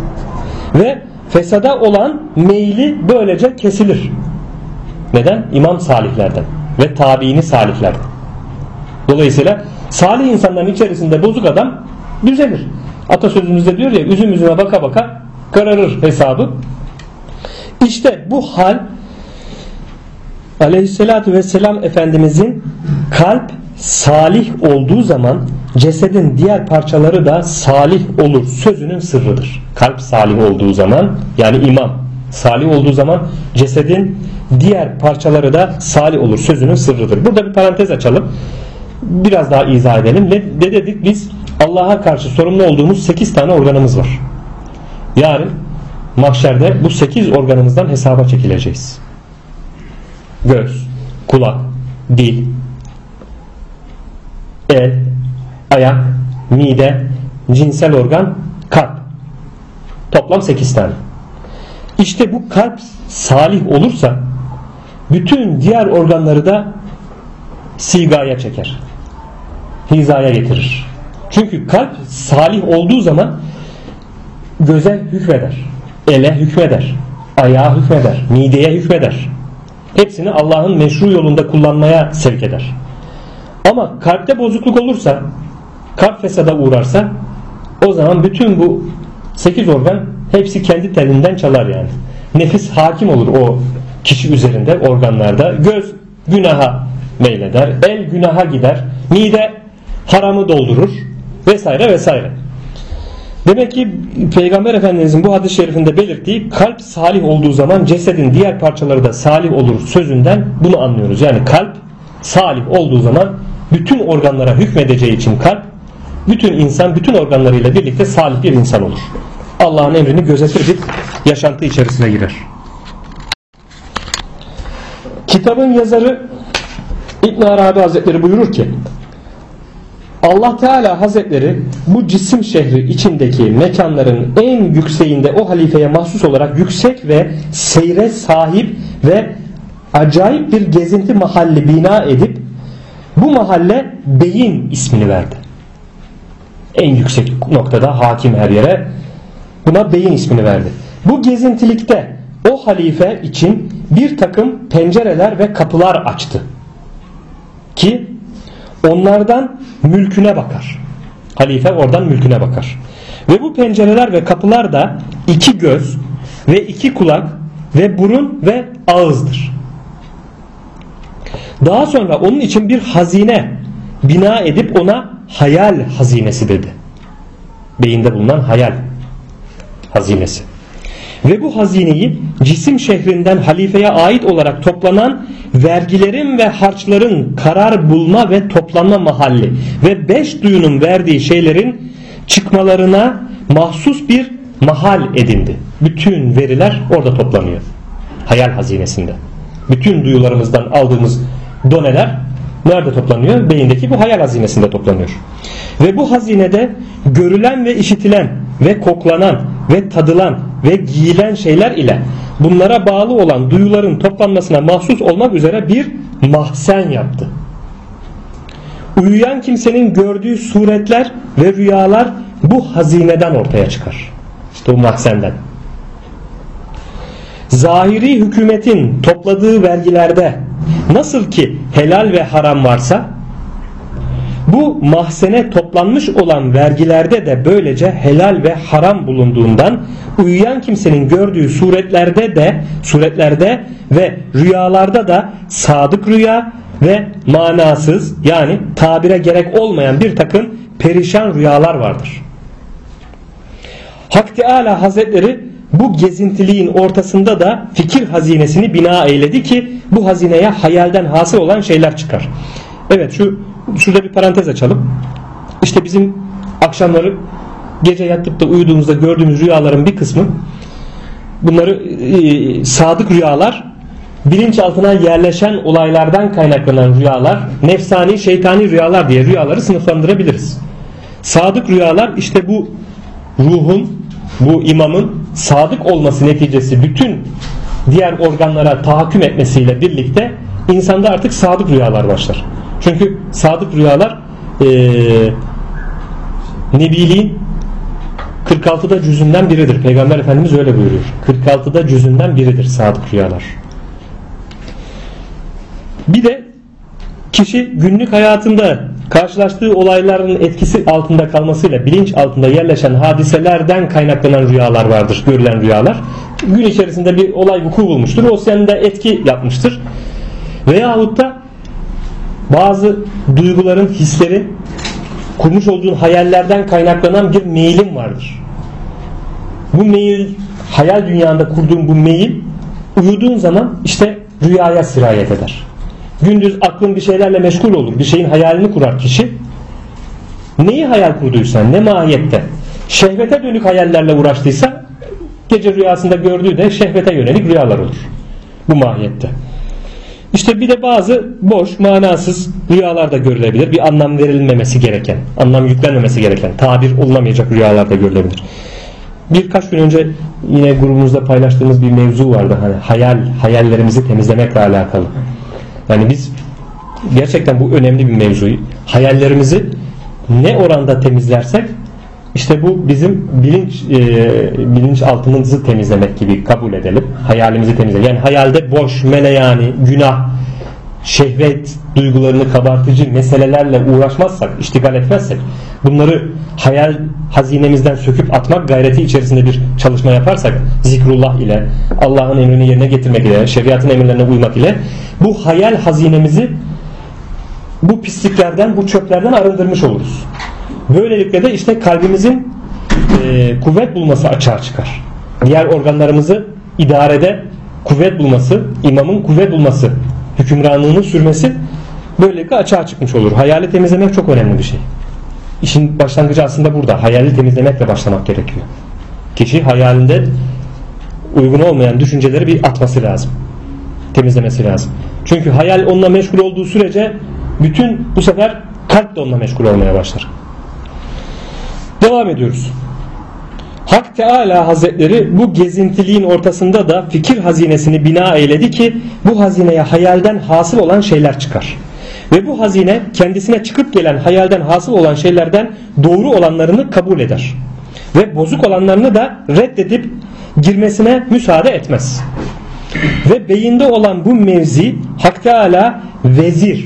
Ve fesada olan meyli böylece kesilir. Neden? İmam salihlerden ve tabiini salihlerden. Dolayısıyla salih insanların içerisinde bozuk adam düzelir. Atasözümüzde diyor ya üzüm üzüme baka baka kararır hesabı. İşte bu hal Aleyhisselatü Vesselam Efendimizin kalp salih olduğu zaman cesedin diğer parçaları da salih olur sözünün sırrıdır. Kalp salih olduğu zaman yani imam salih olduğu zaman cesedin diğer parçaları da salih olur sözünün sırrıdır. Burada bir parantez açalım. Biraz daha izah edelim. Ne, ne dedik biz? Allah'a karşı sorumlu olduğumuz 8 tane organımız var. Yarın mahşerde bu 8 organımızdan hesaba çekileceğiz. Göz, kulak, dil, el, ayak, mide, cinsel organ, kalp. Toplam 8 tane. İşte bu kalp salih olursa bütün diğer organları da sigaya çeker. Hizaya getirir. Çünkü kalp salih olduğu zaman göze hükmeder, ele hükmeder, ayağa hükmeder, mideye hükmeder. Hepsini Allah'ın meşru yolunda kullanmaya sevk eder. Ama kalpte bozukluk olursa, kalp fesada uğrarsa o zaman bütün bu 8 organ hepsi kendi telinden çalar yani. Nefis hakim olur o kişi üzerinde organlarda. Göz günaha meyleder, el günaha gider, mide haramı doldurur vesaire vesaire. Demek ki Peygamber Efendimizin bu hadis-i şerifinde belirttiği kalp salih olduğu zaman cesedin diğer parçaları da salih olur sözünden bunu anlıyoruz. Yani kalp salih olduğu zaman bütün organlara hükmedeceği için kalp bütün insan bütün organlarıyla birlikte salih bir insan olur. Allah'ın emrini gözetir bir yaşantı içerisine girer. Kitabın yazarı İbn Arabi Hazretleri buyurur ki Allah Teala Hazretleri bu cisim şehri içindeki mekanların en yükseğinde o halifeye mahsus olarak yüksek ve seyre sahip ve acayip bir gezinti mahalli bina edip bu mahalle beyin ismini verdi. En yüksek noktada hakim her yere buna beyin ismini verdi. Bu gezintilikte o halife için bir takım pencereler ve kapılar açtı. Ki onlardan mülküne bakar. Halife oradan mülküne bakar. Ve bu pencereler ve kapılar da iki göz ve iki kulak ve burun ve ağızdır. Daha sonra onun için bir hazine bina edip ona hayal hazinesi dedi. Beyinde bulunan hayal hazinesi. Ve bu hazineyi cisim şehrinden halifeye ait olarak toplanan vergilerin ve harçların karar bulma ve toplanma mahalli ve beş duyunun verdiği şeylerin çıkmalarına mahsus bir mahal edindi. Bütün veriler orada toplanıyor. Hayal hazinesinde. Bütün duyularımızdan aldığımız doneler nerede toplanıyor? Beyindeki bu hayal hazinesinde toplanıyor. Ve bu hazinede görülen ve işitilen ve koklanan ve tadılan ve giyilen şeyler ile bunlara bağlı olan duyuların toplanmasına mahsus olmak üzere bir mahzen yaptı. Uyuyan kimsenin gördüğü suretler ve rüyalar bu hazineden ortaya çıkar. İşte o mahzenden. Zahiri hükümetin topladığı vergilerde nasıl ki helal ve haram varsa bu mahzene toplanmış olan vergilerde de böylece helal ve haram bulunduğundan uyuyan kimsenin gördüğü suretlerde de suretlerde ve rüyalarda da sadık rüya ve manasız yani tabire gerek olmayan bir takım perişan rüyalar vardır. Hak Teala Hazretleri bu gezintiliğin ortasında da fikir hazinesini bina eyledi ki bu hazineye hayalden hasıl olan şeyler çıkar. Evet şu şurada bir parantez açalım. İşte bizim akşamları gece yatıp da uyuduğumuzda gördüğümüz rüyaların bir kısmı bunları e, sadık rüyalar bilinçaltına yerleşen olaylardan kaynaklanan rüyalar, nefsani, şeytani rüyalar diye rüyaları sınıflandırabiliriz. Sadık rüyalar işte bu ruhun, bu imamın sadık olması neticesi bütün diğer organlara tahakküm etmesiyle birlikte insanda artık sadık rüyalar başlar. Çünkü sadık rüyalar e, Nebiliğin 46'da cüzünden biridir. Peygamber Efendimiz öyle buyuruyor. 46'da cüzünden biridir sadık rüyalar. Bir de kişi günlük hayatında karşılaştığı olayların etkisi altında kalmasıyla bilinç altında yerleşen hadiselerden kaynaklanan rüyalar vardır. Görülen rüyalar. Gün içerisinde bir olay vuku bulmuştur. O senin de etki yapmıştır. Veyahut da bazı duyguların, hisleri kurmuş olduğun hayallerden kaynaklanan bir meyilin vardır. Bu meyil, hayal dünyanda kurduğun bu meyil uyuduğun zaman işte rüyaya sirayet eder. Gündüz aklın bir şeylerle meşgul olur. Bir şeyin hayalini kurar kişi. Neyi hayal kurduysa, ne mahiyette, şehvete dönük hayallerle uğraştıysa gece rüyasında gördüğü de şehvete yönelik rüyalar olur. Bu mahiyette. İşte bir de bazı boş, manasız rüyalar da görülebilir. Bir anlam verilmemesi gereken, anlam yüklenmemesi gereken, tabir olunamayacak rüyalar da görülebilir. Birkaç gün önce yine grubumuzda paylaştığımız bir mevzu vardı. Hani hayal, hayallerimizi temizlemekle alakalı. Yani biz gerçekten bu önemli bir mevzu. Hayallerimizi ne oranda temizlersek işte bu bizim bilinç e, bilinç altımızı temizlemek gibi kabul edelim. Hayalimizi temizlemek. Yani hayalde boş, meleyani, günah, şehvet duygularını kabartıcı meselelerle uğraşmazsak, iştigal etmezsek, bunları hayal hazinemizden söküp atmak gayreti içerisinde bir çalışma yaparsak, zikrullah ile, Allah'ın emrini yerine getirmek ile, şeriatın emirlerine uymak ile bu hayal hazinemizi bu pisliklerden, bu çöplerden arındırmış oluruz. Böylelikle de işte kalbimizin e, kuvvet bulması açığa çıkar. Diğer organlarımızı idarede kuvvet bulması, imamın kuvvet bulması, hükümranlığını sürmesi böylelikle açığa çıkmış olur. Hayali temizlemek çok önemli bir şey. İşin başlangıcı aslında burada. Hayali temizlemekle başlamak gerekiyor. Kişi hayalinde uygun olmayan düşünceleri bir atması lazım. Temizlemesi lazım. Çünkü hayal onunla meşgul olduğu sürece bütün bu sefer kalp de onunla meşgul olmaya başlar. Devam ediyoruz. Hak Teala Hazretleri bu gezintiliğin ortasında da fikir hazinesini bina eyledi ki bu hazineye hayalden hasıl olan şeyler çıkar. Ve bu hazine kendisine çıkıp gelen hayalden hasıl olan şeylerden doğru olanlarını kabul eder. Ve bozuk olanlarını da reddedip girmesine müsaade etmez. Ve beyinde olan bu mevzi Hak Teala vezir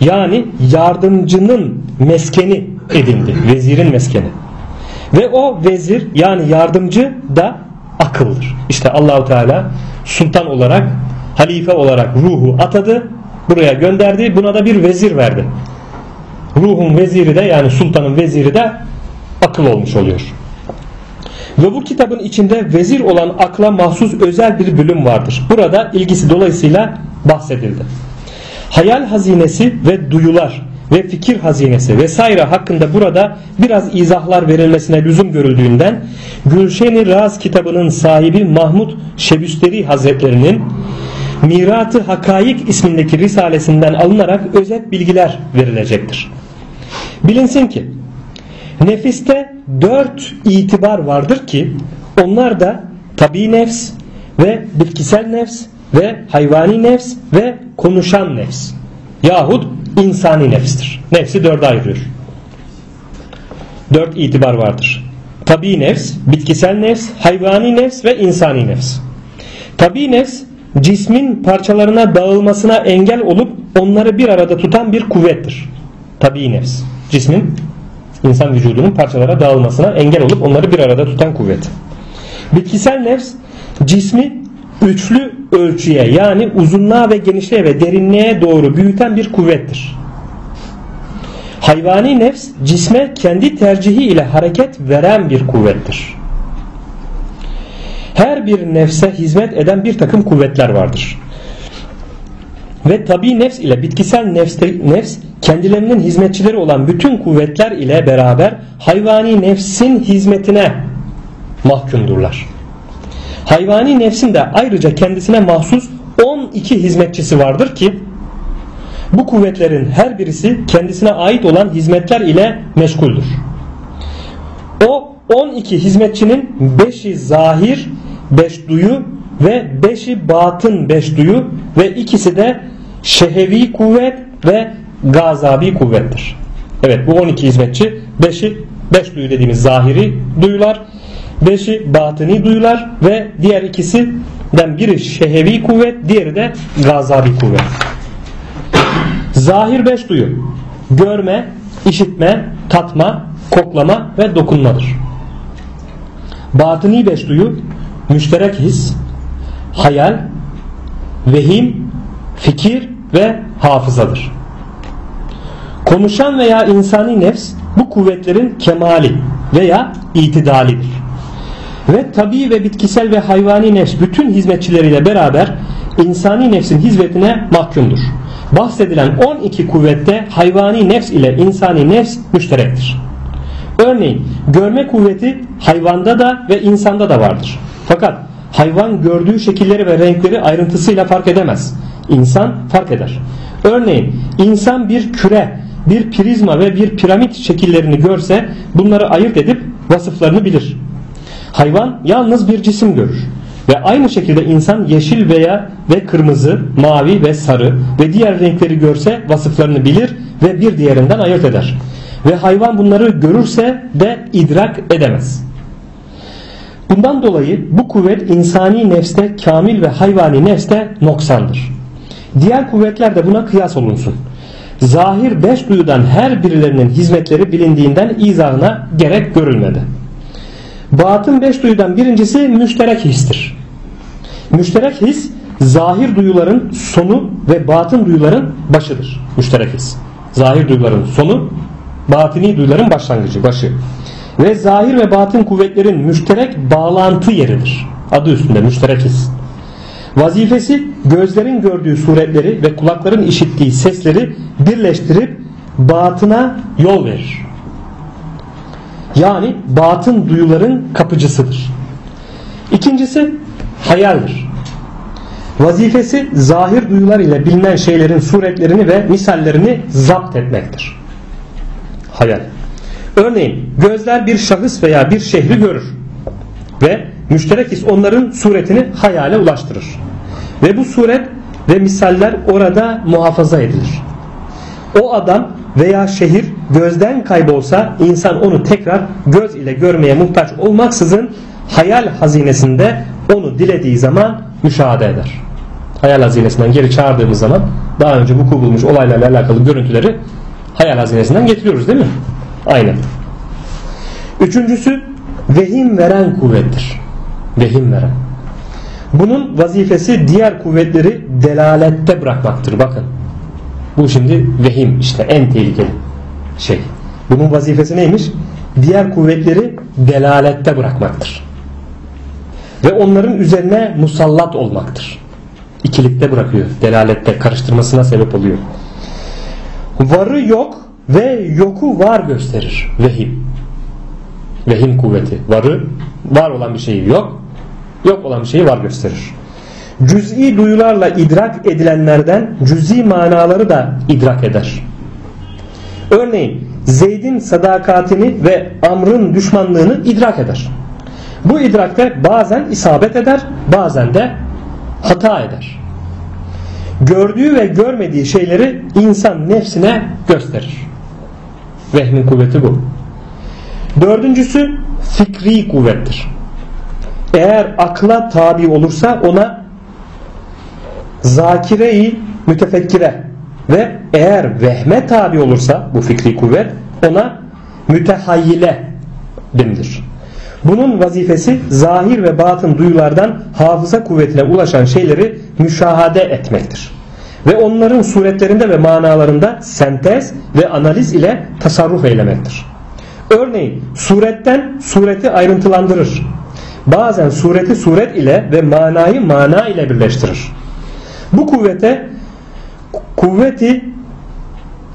yani yardımcının meskeni edindi. Vezirin meskeni. Ve o vezir yani yardımcı da akıldır. İşte Allahu Teala sultan olarak, halife olarak ruhu atadı, buraya gönderdi, buna da bir vezir verdi. Ruhun veziri de yani sultanın veziri de akıl olmuş oluyor. Ve bu kitabın içinde vezir olan akla mahsus özel bir bölüm vardır. Burada ilgisi dolayısıyla bahsedildi. Hayal hazinesi ve duyular ve fikir hazinesi vesaire hakkında burada biraz izahlar verilmesine lüzum görüldüğünden Gülşen-i Raz kitabının sahibi Mahmud Şebüsteri Hazretlerinin Mirat-ı Hakayik ismindeki risalesinden alınarak özet bilgiler verilecektir. Bilinsin ki nefiste dört itibar vardır ki onlar da tabi nefs ve bitkisel nefs ve hayvani nefs ve konuşan nefs yahut insani nefstir. Nefsi dörde ayırıyor. Dört itibar vardır. Tabi nefs, bitkisel nefs, hayvani nefs ve insani nefs. Tabi nefs cismin parçalarına dağılmasına engel olup onları bir arada tutan bir kuvvettir. Tabi nefs. Cismin insan vücudunun parçalara dağılmasına engel olup onları bir arada tutan kuvvet. Bitkisel nefs cismi üçlü ölçüye yani uzunluğa ve genişliğe ve derinliğe doğru büyüten bir kuvvettir. Hayvani nefs cisme kendi tercihi ile hareket veren bir kuvvettir. Her bir nefse hizmet eden bir takım kuvvetler vardır. Ve tabi nefs ile bitkisel nefste, nefs kendilerinin hizmetçileri olan bütün kuvvetler ile beraber hayvani nefsin hizmetine mahkumdurlar. Hayvani nefsin de ayrıca kendisine mahsus 12 hizmetçisi vardır ki bu kuvvetlerin her birisi kendisine ait olan hizmetler ile meşguldür. O 12 hizmetçinin 5'i zahir, 5 duyu ve 5'i batın 5 duyu ve ikisi de şehevi kuvvet ve gazabi kuvvettir. Evet bu 12 hizmetçi 5'i 5 duyu dediğimiz zahiri duyular, 5'i batıni duyular ve diğer ikisinden biri şehevi kuvvet, diğeri de gazabi kuvvet. Zahir 5 duyu görme, işitme, tatma, koklama ve dokunmadır. Batıni 5 duyu müşterek his, hayal, vehim, fikir ve hafızadır. Konuşan veya insani nefs bu kuvvetlerin kemali veya itidalidir. Ve tabi ve bitkisel ve hayvani nefs bütün hizmetçileriyle beraber insani nefsin hizmetine mahkumdur. Bahsedilen 12 kuvvette hayvani nefs ile insani nefs müşterektir. Örneğin görme kuvveti hayvanda da ve insanda da vardır. Fakat hayvan gördüğü şekilleri ve renkleri ayrıntısıyla fark edemez. İnsan fark eder. Örneğin insan bir küre, bir prizma ve bir piramit şekillerini görse bunları ayırt edip vasıflarını bilir. Hayvan yalnız bir cisim görür. Ve aynı şekilde insan yeşil veya ve kırmızı, mavi ve sarı ve diğer renkleri görse vasıflarını bilir ve bir diğerinden ayırt eder. Ve hayvan bunları görürse de idrak edemez. Bundan dolayı bu kuvvet insani nefste kamil ve hayvani nefste noksandır. Diğer kuvvetler de buna kıyas olunsun. Zahir beş duyudan her birilerinin hizmetleri bilindiğinden izahına gerek görülmedi. Batın beş duyudan birincisi müşterek histir. Müşterek his zahir duyuların sonu ve batın duyuların başıdır. Müşterek his. Zahir duyuların sonu, batini duyuların başlangıcı, başı. Ve zahir ve batın kuvvetlerin müşterek bağlantı yeridir. Adı üstünde müşterek his. Vazifesi gözlerin gördüğü suretleri ve kulakların işittiği sesleri birleştirip batına yol verir. Yani batın duyuların kapıcısıdır. İkincisi hayaldir. Vazifesi zahir duyular ile bilinen şeylerin suretlerini ve misallerini zapt etmektir. Hayal. Örneğin gözler bir şahıs veya bir şehri görür ve müşterek onların suretini hayale ulaştırır. Ve bu suret ve misaller orada muhafaza edilir. O adam veya şehir gözden kaybolsa insan onu tekrar göz ile görmeye muhtaç olmaksızın hayal hazinesinde onu dilediği zaman müşahede eder. Hayal hazinesinden geri çağırdığımız zaman daha önce vuku bulmuş olaylarla alakalı görüntüleri hayal hazinesinden getiriyoruz değil mi? Aynen. Üçüncüsü vehim veren kuvvettir. Vehim veren. Bunun vazifesi diğer kuvvetleri delalette bırakmaktır. Bakın. Bu şimdi vehim işte en tehlikeli şey. Bunun vazifesi neymiş? Diğer kuvvetleri delalette bırakmaktır. Ve onların üzerine musallat olmaktır. İkilikte bırakıyor. Delalette karıştırmasına sebep oluyor. Varı yok ve yoku var gösterir. Vehim. Vehim kuvveti. Varı var olan bir şeyi yok. Yok olan bir şeyi var gösterir. Cüz'i duyularla idrak edilenlerden cüz'i manaları da idrak eder. Örneğin Zeyd'in sadakatini ve Amr'ın düşmanlığını idrak eder. Bu idrakte bazen isabet eder, bazen de hata eder. Gördüğü ve görmediği şeyleri insan nefsine gösterir. Vehmin kuvveti bu. Dördüncüsü fikri kuvvettir. Eğer akla tabi olursa ona zakire-i mütefekkire ve eğer vehme tabi olursa bu fikri kuvvet ona mütehayyile denilir. Bunun vazifesi zahir ve batın duyulardan hafıza kuvvetine ulaşan şeyleri müşahade etmektir. Ve onların suretlerinde ve manalarında sentez ve analiz ile tasarruf eylemektir. Örneğin suretten sureti ayrıntılandırır. Bazen sureti suret ile ve manayı mana ile birleştirir. Bu kuvvete kuvveti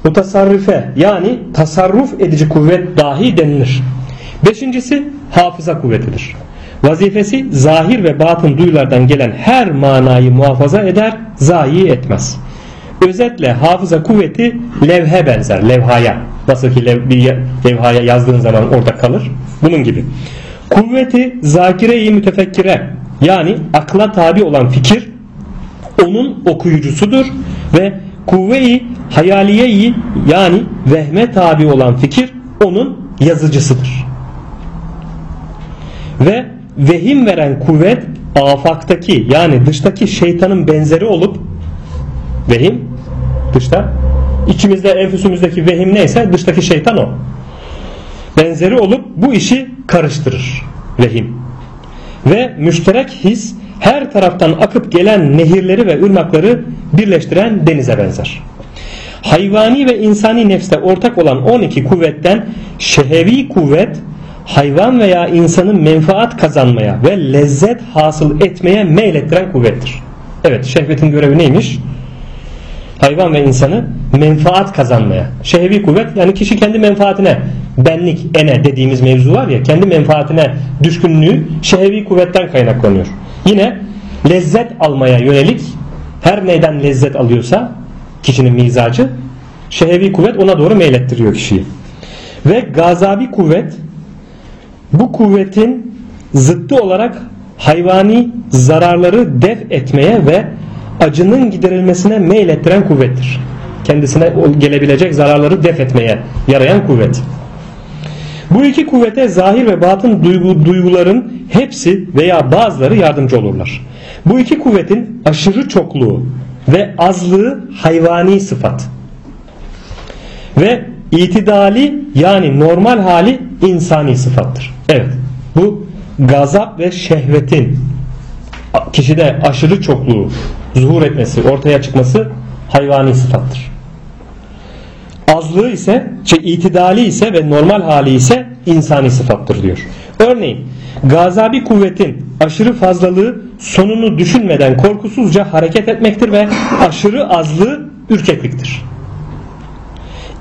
mutasarrife yani tasarruf edici kuvvet dahi denilir. Beşincisi hafıza kuvvetidir. Vazifesi zahir ve batın duyulardan gelen her manayı muhafaza eder, zayi etmez. Özetle hafıza kuvveti levhe benzer, levhaya. Nasıl ki lev, bir levhaya yazdığın zaman orada kalır. Bunun gibi. Kuvveti zakire-i mütefekkire yani akla tabi olan fikir onun okuyucusudur ve kuvve-i hayaliye yani vehme tabi olan fikir onun yazıcısıdır. Ve vehim veren kuvvet afaktaki yani dıştaki şeytanın benzeri olup vehim dışta içimizde enfüsümüzdeki vehim neyse dıştaki şeytan o. Benzeri olup bu işi karıştırır vehim. Ve müşterek his her taraftan akıp gelen nehirleri ve ırmakları birleştiren denize benzer. Hayvani ve insani nefste ortak olan 12 kuvvetten şehevi kuvvet hayvan veya insanın menfaat kazanmaya ve lezzet hasıl etmeye meylettiren kuvvettir. Evet şehvetin görevi neymiş? Hayvan ve insanı menfaat kazanmaya. Şehvi kuvvet yani kişi kendi menfaatine benlik ene dediğimiz mevzu var ya kendi menfaatine düşkünlüğü şehvi kuvvetten kaynaklanıyor. Yine lezzet almaya yönelik her neyden lezzet alıyorsa kişinin mizacı şehevi kuvvet ona doğru meylettiriyor kişiyi. Ve gazabi kuvvet bu kuvvetin zıttı olarak hayvani zararları def etmeye ve acının giderilmesine meylettiren kuvvettir. Kendisine gelebilecek zararları def etmeye yarayan kuvvet. Bu iki kuvvete zahir ve batın duygu, duyguların hepsi veya bazıları yardımcı olurlar. Bu iki kuvvetin aşırı çokluğu ve azlığı hayvani sıfat. Ve itidali yani normal hali insani sıfattır. Evet bu gazap ve şehvetin kişide aşırı çokluğu zuhur etmesi, ortaya çıkması hayvani sıfattır. Azlığı ise, şey, itidali ise ve normal hali ise insani sıfattır diyor. Örneğin gazabi kuvvetin aşırı fazlalığı sonunu düşünmeden korkusuzca hareket etmektir ve aşırı azlığı ürkekliktir.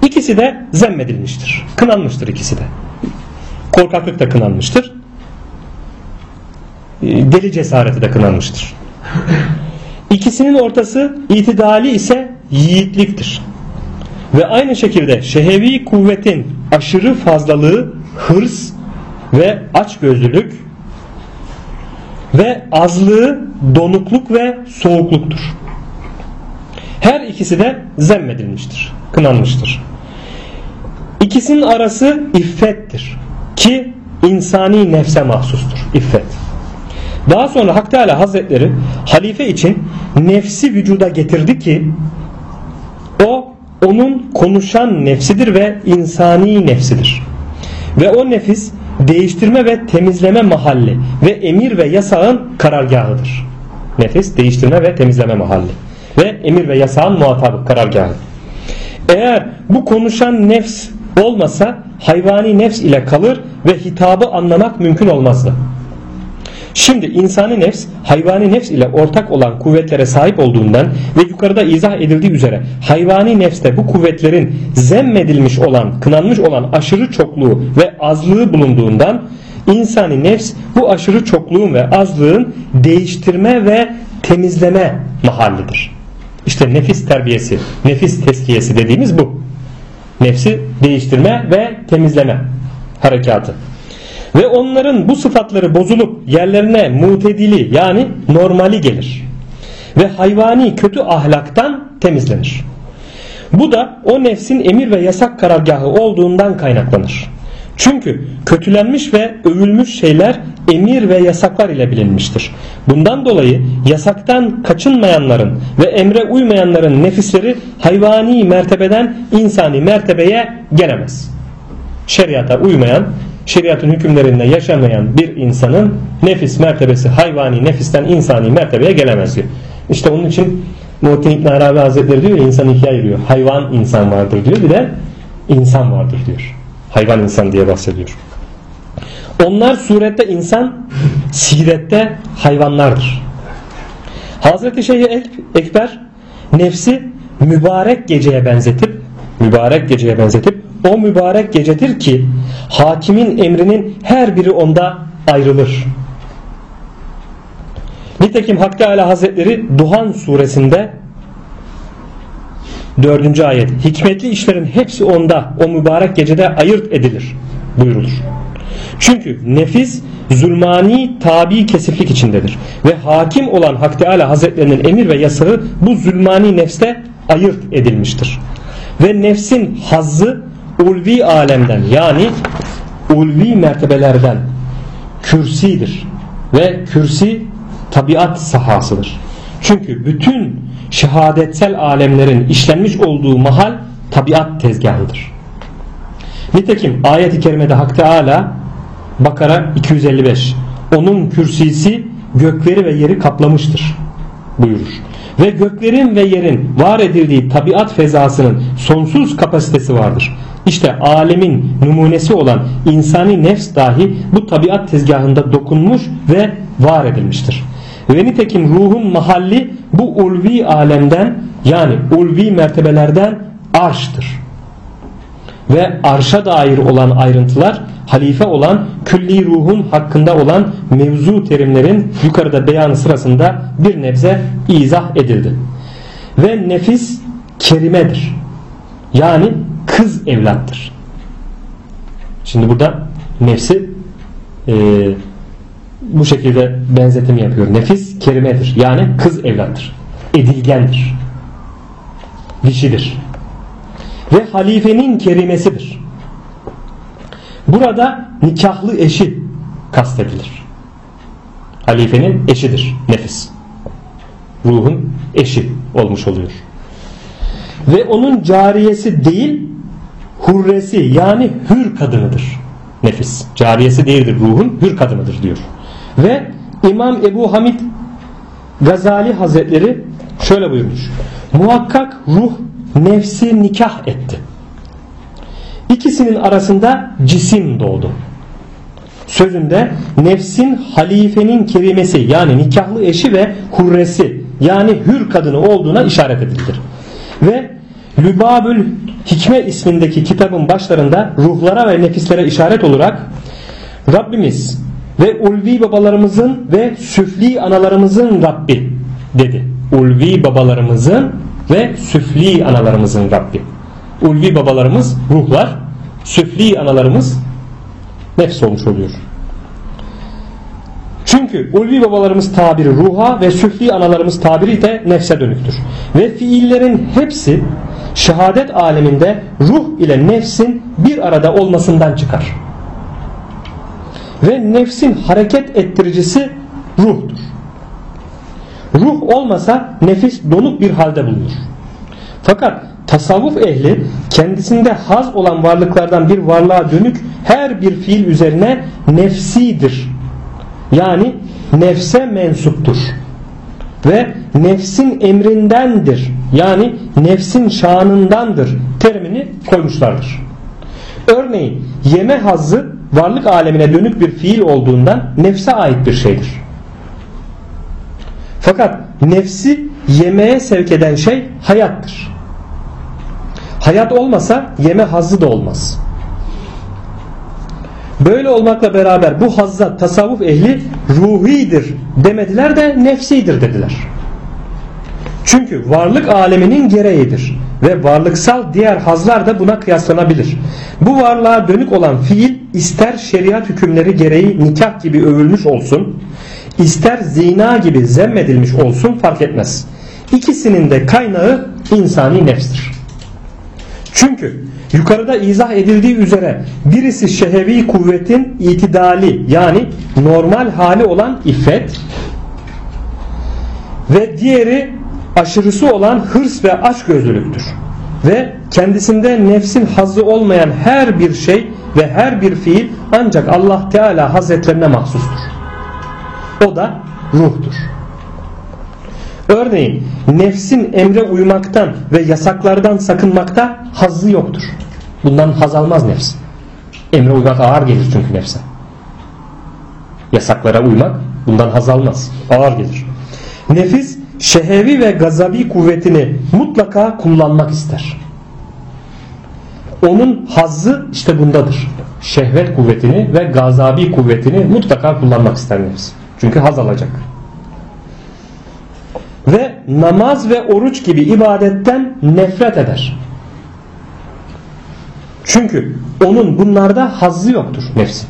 İkisi de zemmedilmiştir. Kınanmıştır ikisi de. Korkaklık da kınanmıştır. Deli cesareti de kınanmıştır. İkisinin ortası itidali ise yiğitliktir. Ve aynı şekilde şehevi kuvvetin aşırı fazlalığı hırs ve açgözlülük ve azlığı donukluk ve soğukluktur. Her ikisi de zemmedilmiştir, kınanmıştır. İkisinin arası iffettir ki insani nefse mahsustur iffet. Daha sonra Hak Teala Hazretleri halife için nefsi vücuda getirdi ki onun konuşan nefsidir ve insani nefsidir. Ve o nefis değiştirme ve temizleme mahalli ve emir ve yasağın karargahıdır. Nefis değiştirme ve temizleme mahalli ve emir ve yasağın muhatabı karargahı. Eğer bu konuşan nefs olmasa hayvani nefs ile kalır ve hitabı anlamak mümkün olmazdı. Şimdi insani nefs hayvani nefs ile ortak olan kuvvetlere sahip olduğundan ve yukarıda izah edildiği üzere hayvani nefste bu kuvvetlerin zemmedilmiş olan, kınanmış olan aşırı çokluğu ve azlığı bulunduğundan insani nefs bu aşırı çokluğun ve azlığın değiştirme ve temizleme mahallidir. İşte nefis terbiyesi, nefis teskiyesi dediğimiz bu. Nefsi değiştirme ve temizleme harekatı. Ve onların bu sıfatları bozulup yerlerine mutedili yani normali gelir. Ve hayvani kötü ahlaktan temizlenir. Bu da o nefsin emir ve yasak karargahı olduğundan kaynaklanır. Çünkü kötülenmiş ve övülmüş şeyler emir ve yasaklar ile bilinmiştir. Bundan dolayı yasaktan kaçınmayanların ve emre uymayanların nefisleri hayvani mertebeden insani mertebeye gelemez. Şeriata uymayan şeriatın hükümlerinde yaşamayan bir insanın nefis mertebesi hayvani nefisten insani mertebeye gelemez diyor. İşte onun için Muhittin İbn Arabi Hazretleri diyor ya insan ikiye ayırıyor. Hayvan insan vardır diyor bir de insan vardır diyor. Hayvan insan diye bahsediyor. Onlar surette insan, sirette hayvanlardır. Hazreti Şeyh Ekber nefsi mübarek geceye benzetip mübarek geceye benzetip o mübarek gecedir ki hakimin emrinin her biri onda ayrılır. Nitekim Hak Teala Hazretleri Duhan suresinde 4. ayet hikmetli işlerin hepsi onda o mübarek gecede ayırt edilir buyurulur. Çünkü nefis zulmani tabi kesiflik içindedir. Ve hakim olan Hak Teala Hazretlerinin emir ve yasağı bu zulmani nefste ayırt edilmiştir. Ve nefsin hazzı ulvi alemden yani ulvi mertebelerden kürsidir. Ve kürsi tabiat sahasıdır. Çünkü bütün şehadetsel alemlerin işlenmiş olduğu mahal tabiat tezgahıdır. Nitekim ayet-i kerimede Hak Teala Bakara 255 onun kürsisi gökleri ve yeri kaplamıştır buyurur. Ve göklerin ve yerin var edildiği tabiat fezasının sonsuz kapasitesi vardır. İşte alemin numunesi olan insani nefs dahi bu tabiat tezgahında dokunmuş ve var edilmiştir. Ve nitekim ruhun mahalli bu ulvi alemden yani ulvi mertebelerden arştır. Ve arşa dair olan ayrıntılar halife olan külli ruhun hakkında olan mevzu terimlerin yukarıda beyanı sırasında bir nebze izah edildi. Ve nefis kerimedir. Yani kız evlattır. Şimdi burada nefsi e, bu şekilde benzetim yapıyor. Nefis kerimedir. Yani kız evlattır. Edilgendir. Dişidir. Ve halifenin kerimesidir. Burada nikahlı eşi kastedilir. Halifenin eşidir nefis. Ruhun eşi olmuş oluyor. Ve onun cariyesi değil hurresi yani hür kadınıdır nefis. Cariyesi değildir ruhun hür kadınıdır diyor. Ve İmam Ebu Hamid Gazali Hazretleri şöyle buyurmuş. Muhakkak ruh nefsi nikah etti. İkisinin arasında cisim doğdu. Sözünde nefsin halifenin kerimesi yani nikahlı eşi ve hurresi yani hür kadını olduğuna işaret edilir. Ve Lübabül Hikme ismindeki kitabın başlarında ruhlara ve nefislere işaret olarak Rabbimiz ve ulvi babalarımızın ve süfli analarımızın Rabbi dedi. Ulvi babalarımızın ve süfli analarımızın Rabbi. Ulvi babalarımız ruhlar, süfli analarımız nefs olmuş oluyor. Çünkü ulvi babalarımız tabiri ruha ve süfli analarımız tabiri de nefse dönüktür. Ve fiillerin hepsi şehadet aleminde ruh ile nefsin bir arada olmasından çıkar. Ve nefsin hareket ettiricisi ruhtur. Ruh olmasa nefis donuk bir halde bulunur. Fakat tasavvuf ehli kendisinde haz olan varlıklardan bir varlığa dönük her bir fiil üzerine nefsidir. Yani nefse mensuptur. Ve nefsin emrindendir. Yani nefsin şanındandır terimini koymuşlardır. Örneğin yeme hazzı varlık alemine dönük bir fiil olduğundan nefse ait bir şeydir. Fakat nefsi yemeğe sevk eden şey hayattır. Hayat olmasa yeme hazzı da olmaz. Böyle olmakla beraber bu hazza tasavvuf ehli ruhidir demediler de nefsidir dediler. Çünkü varlık aleminin gereğidir ve varlıksal diğer hazlar da buna kıyaslanabilir. Bu varlığa dönük olan fiil ister şeriat hükümleri gereği nikah gibi övülmüş olsun, ister zina gibi zemmedilmiş olsun fark etmez. İkisinin de kaynağı insani nefstir. Çünkü yukarıda izah edildiği üzere birisi şehevi kuvvetin itidali yani normal hali olan iffet ve diğeri aşırısı olan hırs ve açgözlülüktür. Ve kendisinde nefsin hazzı olmayan her bir şey ve her bir fiil ancak Allah Teala Hazretlerine mahsustur. O da ruhtur. Örneğin nefsin emre uymaktan ve yasaklardan sakınmakta hazzı yoktur. Bundan haz almaz nefs. Emre uymak ağır gelir çünkü nefse. Yasaklara uymak bundan haz almaz. Ağır gelir. Nefis şehevi ve gazabi kuvvetini mutlaka kullanmak ister. Onun hazzı işte bundadır. Şehvet kuvvetini ve gazabi kuvvetini mutlaka kullanmak ister nefs. Çünkü haz alacak. Ve namaz ve oruç gibi ibadetten nefret eder. Çünkü onun bunlarda hazzı yoktur nefsin.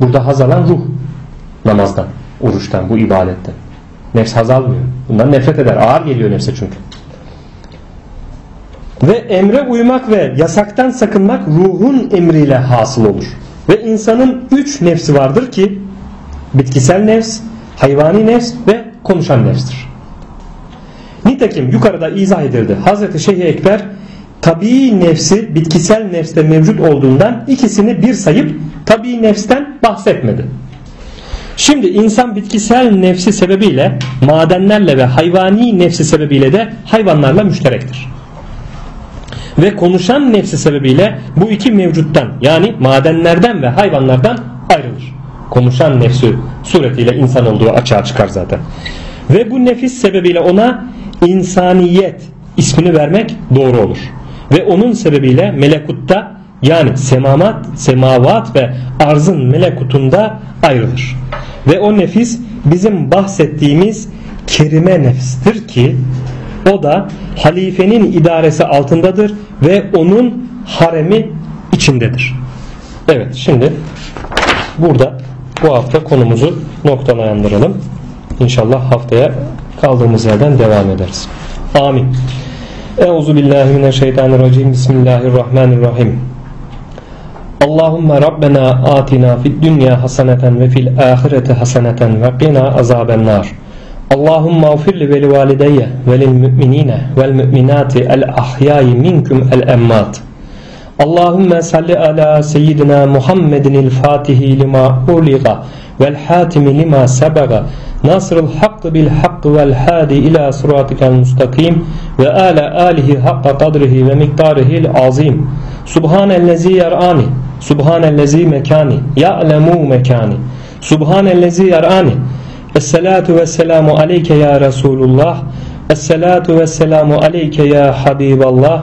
Burada haz alan ruh namazdan, oruçtan, bu ibadetten. Nefs haz almıyor. Bundan nefret eder. Ağır geliyor nefse çünkü. Ve emre uymak ve yasaktan sakınmak ruhun emriyle hasıl olur. Ve insanın üç nefsi vardır ki bitkisel nefs, hayvani nefs ve konuşan nefstir. Nitekim yukarıda izah edildi. Hazreti Şeyh Ekber tabii nefsi bitkisel nefste mevcut olduğundan ikisini bir sayıp tabii nefsten bahsetmedi. Şimdi insan bitkisel nefsi sebebiyle madenlerle ve hayvani nefsi sebebiyle de hayvanlarla müşterektir. Ve konuşan nefsi sebebiyle bu iki mevcuttan yani madenlerden ve hayvanlardan. Konuşan nefsi suretiyle insan olduğu açığa çıkar zaten. Ve bu nefis sebebiyle ona insaniyet ismini vermek doğru olur. Ve onun sebebiyle melekutta yani semavat, semavat ve arzın melekutunda ayrılır. Ve o nefis bizim bahsettiğimiz kerime nefistir ki o da halifenin idaresi altındadır ve onun haremi içindedir. Evet şimdi burada bu hafta konumuzu noktalandıralım. İnşallah haftaya kaldığımız yerden devam ederiz. Amin. Euzu billahi mineşşeytanirracim. Bismillahirrahmanirrahim. Allahümme Rabbena atina fid dünya haseneten ve fil ahireti haseneten ve qina azaben nar. Allahümme ufirli veli valideyye velil müminine vel müminati el ahyayi minkum el emmat. Allahümme salli ala seyyidina Muhammedin il fatihi lima uliga vel hatimi lima sebaga nasrul hakkı bil hakkı vel hadi ila suratikel mustakim ve ala alihi hakka kadrihi ve miktarihil azim. Subhanellezi yar'ani Subhanellezi mekani Ya'lemu mekani Subhanellezi yar'ani Esselatu vesselamu aleyke ya Resulullah Esselatu vesselamu aleyke ya Habiballah